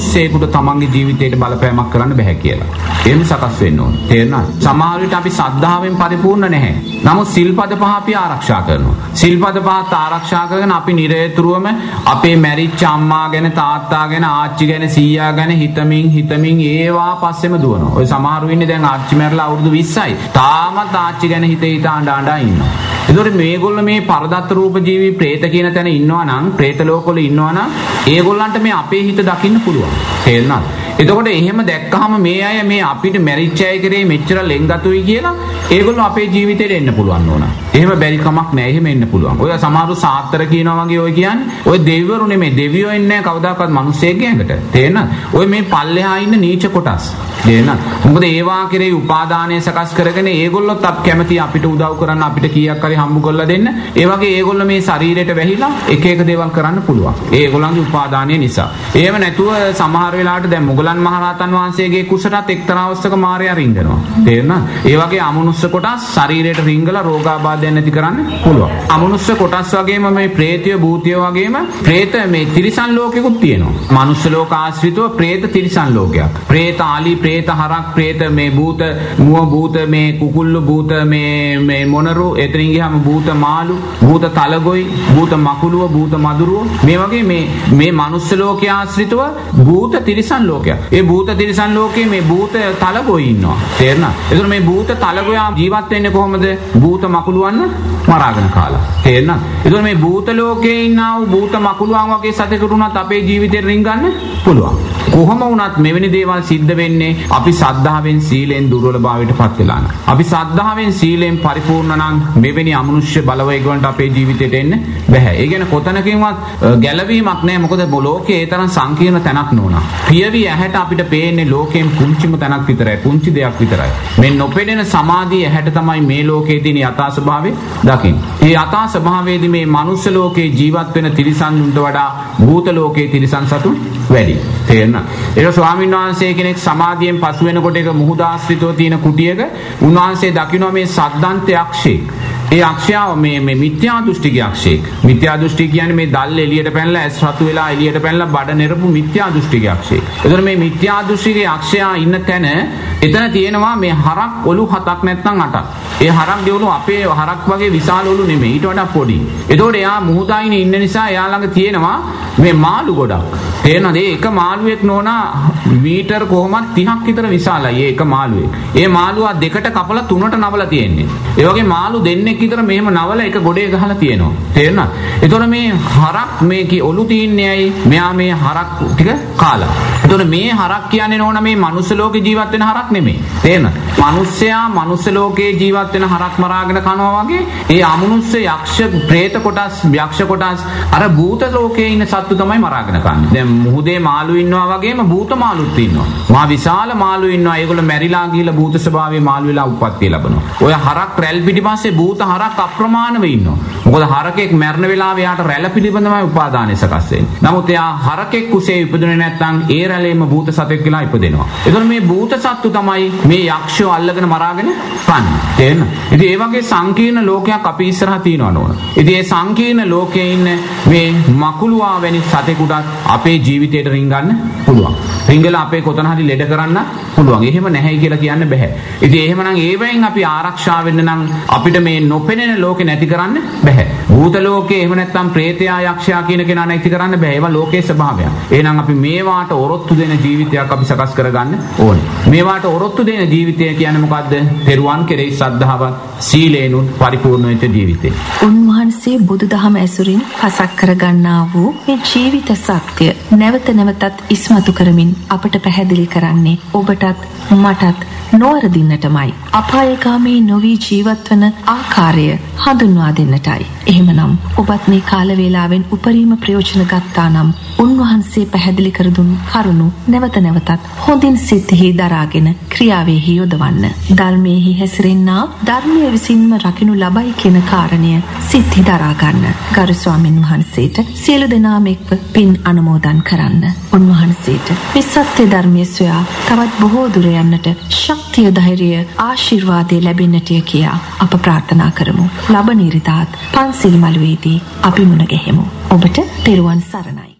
මිනිස්සෙකුට තමන්ගේ ජීවිතයට බලපෑමක් කරන්න බැහැ කියලා. එහෙම සකස් වෙන්න ඕනේ. තේරෙනවද? සමහර විට අපි ශ්‍රද්ධාවෙන් පරිපූර්ණ නැහැ. නමුත් සිල්පද පහ අපි ආරක්ෂා කරනවා. සිල්පද පහත් ආරක්ෂා කරගෙන අපි නිරේතුරුවම අපේ මැරිච්ච අම්මා ගැන තාත්තා ගැන ආච්චි ගැන සීයා ගැන හිතමින් හිතමින් ඒවා පස්සෙම දුවනවා. ඔය සමහරු ඉන්නේ දැන් ආච්චි මැරලා අවුරුදු 20යි. තාමත් ආච්චි ගැන හිත හිත අඬ අඬ ඉන්නවා. ඒතකොට මේගොල්ලෝ මේ පරදත් රූප ජීවි പ്രേත කියන තැන ඉන්නවා නම් പ്രേත ලෝකවල ඉන්නවා නම් ඒගොල්ලන්ට මේ අපේ හිත දකින්න පුළුවන්. තේරුණාද? එතකොට එහෙම දැක්කහම මේ අය මේ අපිට මැරිච්ච අය කරේ මෙච්චර ලෙන්ගතුයි කියලා ඒගොල්ලෝ අපේ ජීවිතේට එන්න පුළුවන් ඕන. එහෙම බැරි කමක් නැහැ. එහෙම එන්න පුළුවන්. ඔය සමහරු සාත්තර කියනවා වගේ ඔය කියන්නේ ඔය දෙවිවරු නෙමෙයි. දෙවියෝ එන්නේ නැහැ කවදාකවත් මිනිස්සෙක්ගේ ඇඟට. තේරෙනවද? ඔය මේ පල්ලෙහා ඉන්න නීච කොටස්. තේරෙනවද? මොකද ඒවා කෙරේ උපාදානය සකස් කරගෙන ඒගොල්ලොත් අප කැමති අපිට උදව් කරන්න අපිට කීයක් හරි හම්බ කරලා දෙන්න. ඒ වගේ ඒගොල්ලෝ මේ ශරීරයට වැහිලා එක එක දේවල් කරන්න පුළුවන්. ඒගොල්ලන්ගේ උපාදානය නිසා. එහෙම නැතුව සමහර වෙලාවට දැන් මුගලන් මහරහතන් වහන්සේගේ කුසටත් එක්තරා අවස්ථක මායя රිංගනවා. තේරෙනවද? ඒ වගේ අමනුෂ්‍ය කොටස් ශරීරයට රිංගලා රෝගාබාධයන් නැති කරන්න පුළුවන්. අමනුෂ්‍ය කොටස් වගේම මේ ප්‍රේතය භූතය වගේම ප්‍රේත මේ තිරිසන් ලෝකෙකුත් තියෙනවා. මනුෂ්‍ය ලෝක ආශ්‍රිතව ප්‍රේත තිරිසන් ලෝකයක්. ප්‍රේත ආලි ප්‍රේත හරක් ප්‍රේත මේ භූත මුව භූත මේ කුකුල්ලු භූත මේ මේ මොනරු එතනින් ගියාම භූත මාළු භූත තලගොයි භූත මකුලුව භූත මදුරුව මේ වගේ මේ මේ මනුෂ්‍ය ලෝකයේ ආශ්‍රිතව භූත තිරිසන් ලෝකයක්. ඒ භූත තිරිසන් ලෝකයේ මේ භූත තලගොයි ඉන්නවා. තේරෙනවද? ඒතර මේ භූත තලගොයා ජීවත් වෙන්නේ කොහොමද? භූත මකුලුවන්න මරාගෙන කාලා. තේරෙනවද? ඒතර මේ භූත ලෝකයේ ඉන්නා වූ භූත මකුලුවන් වගේ සතෙකුට උනත් අපේ ජීවිතේ රින්ගන්න පුළුවන්. කොහොම වුණත් මෙවැනි දේවල් සිද්ධ වෙන්නේ අපි සද්ධාවෙන් සීලෙන් දුර්වලභාවයට පත් වෙලා නම්. අපි සද්ධාවෙන් සීලෙන් පරිපූර්ණ නම් මෙවැනි අමනුෂ්‍ය බලවේගවලට අපේ ජීවිතේට එන්න බෑ. ඒ කියන්නේ කොතනකින්වත් ගැළවීමක් නැහැ. මොකද ලෝකේ ඒ තරම් සංකීර්ණ තැනක් නෝනා. පියවි ඇහැට අපිට පේන්නේ ලෝකයෙන් පුංචිම තැනක් විතරයි. පුංචි දෙයක් විතරයි. මේ නොපෙනෙන සමාධිය ඇහැට තමයි මේ ලෝකයේ තියෙන යථා ස්වභාවය දකින්නේ. මේ යථා ස්වභාවයේදී මේ මනුස්ස ලෝකේ ජීවත් වෙන තිරිසන්ුන්ට වඩා භූත ලෝකයේ තිරිසන් සතුන් වැඩි. තේරෙනවද? ඒක ස්වාමීන් වහන්සේ කෙනෙක් සමාධියෙන් පසු වෙනකොට ඒක මුහුදාශ්‍රිතව තියෙන කුටියක උන්වහන්සේ දකින්න මේ සද්දන්ත යක්ෂයෙක්. ඒ අක්ෂයාව මේ මේ මිත්‍යා දෘෂ්ටික යක්ෂයෙක්. මිත්‍යා දෘෂ්ටි කියන්නේ මේ දල් එළියට පැනලා ඇස් රතු වෙලා එළියට පැනලා බඩ නෙරපු මිත්‍යා දෘෂ්ටික යක්ෂයෙක්. ඒතර මේ මිත්‍යා දෘෂ්ටික යක්ෂයා ඉන්න තැන එතන තියෙනවා මේ හරක් ඔලු හතක් නැත්නම් අටක්. ඒ හරක් දෙවලු අපේ හරක් වගේ විශාල ඔලු නෙමෙයි. ඊට වඩා පොඩි. ඒතකොට එයා මුහුදායිනේ ඉන්න නිසා එයා ළඟ තියෙනවා මේ මාළු ගොඩක්. තේරෙනවද? ඒක මාළුවෙක් නෝනා මීටර් කොහොමත් 30ක් විතර විශාලයි. ඒක මාළුවෙක්. ඒ මාළුවා දෙකට කපලා තුනට නවලා තියෙන්නේ. ඒ වගේ මාළු දෙන්නෙක් විතර මෙහෙම නවලා එක ගොඩේ ගහලා තියෙනවා. තේරෙනවද? එතකොට මේ හරක් මේකේ ඔලු තියන්නේ ඇයි? මෙයා මේ හරක් ටික කාලා. එතකොට මේ හරක් කියන්නේ නෝන මේ මනුස්ස ලෝකේ ජීවත් වෙන හරක් නෙමෙයි. තේරෙනවද? මිනිස්සයා මනුස්ස ලෝකේ ජීවත් වෙන හරක් මරාගෙන කනවා වගේ ඒ අමනුස්ස යක්ෂ പ്രേත කොටස් යක්ෂ කොටස් අර භූත ලෝකේ ඉන්න සත්තු තමයි මරාගෙන කන්නේ. දැන් මුහුදේ මාළු ඉන්නවා වගේම භූත මාළුත් ඉන්නවා. මා විශාල මාළු ඉන්නවා. ඒගොල්ලෝ මැරිලා ගිහිල්ලා භූත ස්වභාවයේ මාළු වෙලා උප්පත්තිය ලබනවා. ඔය හරක් රැල් පිටිපස්සේ භූත හරක් අප්‍රමාණව ඉන්නවා. මොකද හරකෙක් මැරෙන වෙලාවේ යාට රැළ පිළිබඳවයි උපාදානය සකස් වෙන්නේ. නමුත් එයා හරකෙක් කුසේ ඉපදුනේ නැත්නම් ඒ රැළේම භූත සතෙක් කියලා ඉපදෙනවා. එතකොට මේ භූත සත්තු තමයි මේ යක්ෂයෝ අල්ලගෙන මරාගෙන කන්නේ. තේරෙනවද? ඉතින් ඒ වගේ සංකීර්ණ ලෝකයක් අපි ඉස්සරහා තියෙනවා නෝන. ඉතින් ඒ සංකීර්ණ ලෝකයේ ඉන්න මේ මකුලුවා වැනි සතෙකුටත් අපේ ජීවිතයට රින්ගන්න පුළුවන්. රිංගල අපේ කොතන හරි ලෙඩ කරන්න පුළුවන්. එහෙම නැහැ කියලා කියන්න බෑ. ඉතින් එහෙමනම් ඒවෙන් අපි ආරක්ෂා වෙන්න නම් අපිට මේ නොපෙනෙන ලෝකේ නැති කරන්න බෑ. භූත ලෝකේ එහෙම නැත්නම් ප්‍රේතයා යක්ෂයා කියන කෙනා නැති කරන්න බෑ. ඒවා ලෝකයේ ස්වභාවය. එහෙනම් අපි මේවාට ඔරොත්තු දෙන ජීවිතයක් අපි සකස් කරගන්න ඕනේ. මේවාට ඔරොත්තු දෙන ජීවිතය කියන්නේ මොකද්ද? තෙරුවන් කෙරෙහි සද්ධාවත් සීලේනුත් පරිපූර්ණ වෙච්ච ජීවිතය. උන්වහන්සේ බුදුදහම ඇසුරින් පසක් කරගන්නා වූ මේ ජීවිත සත්‍ය නැවත නැවතත් ඉස්මතු කරමින් අපට පැහැදිලි කරන්නේ. ඔබටත් මටත් නොවරදින්නටමයි. අපායගාමී නොවී ජීවත්වන ආකාරය හඳුන්වා දෙන්නටයි. එහෙමනම් ඔබත් මේ කාලවේලාවෙන් උපරිම ප්‍රයෝජන ගත්තා නම් උන්වහන්සේ පැහැදිලි කර දුන් කරුණු නැවත නැවතත් හොඳින් සිතෙහි දරාගෙන ක්‍රියාවෙහි යොදවන්න. ධර්මයේහි හැසිරෙන්නා ධර්මය විසින්ම රකිනු ලබයි කියන කාරණය සිත්හි දරා ගන්න. ගරු ස්වාමීන් වහන්සේට සියලු දෙනාම එක්ව පින් අනුමෝදන් කරන්න. උන්වහන්සේට මේ සත්‍ය ධර්මයේ සොයා තවත් බොහෝ දුර යන්නට ශක්තිය ධෛර්යය ආශිර්වාදය ලැබෙන්නටය කියා අප ප්‍රාර්ථනා කරමු. ලබන ඉරිදාත් පන්සිල් මළුවේදී අපි මුණ ගැහෙමු. ඔබට තෙරුවන් සරණයි.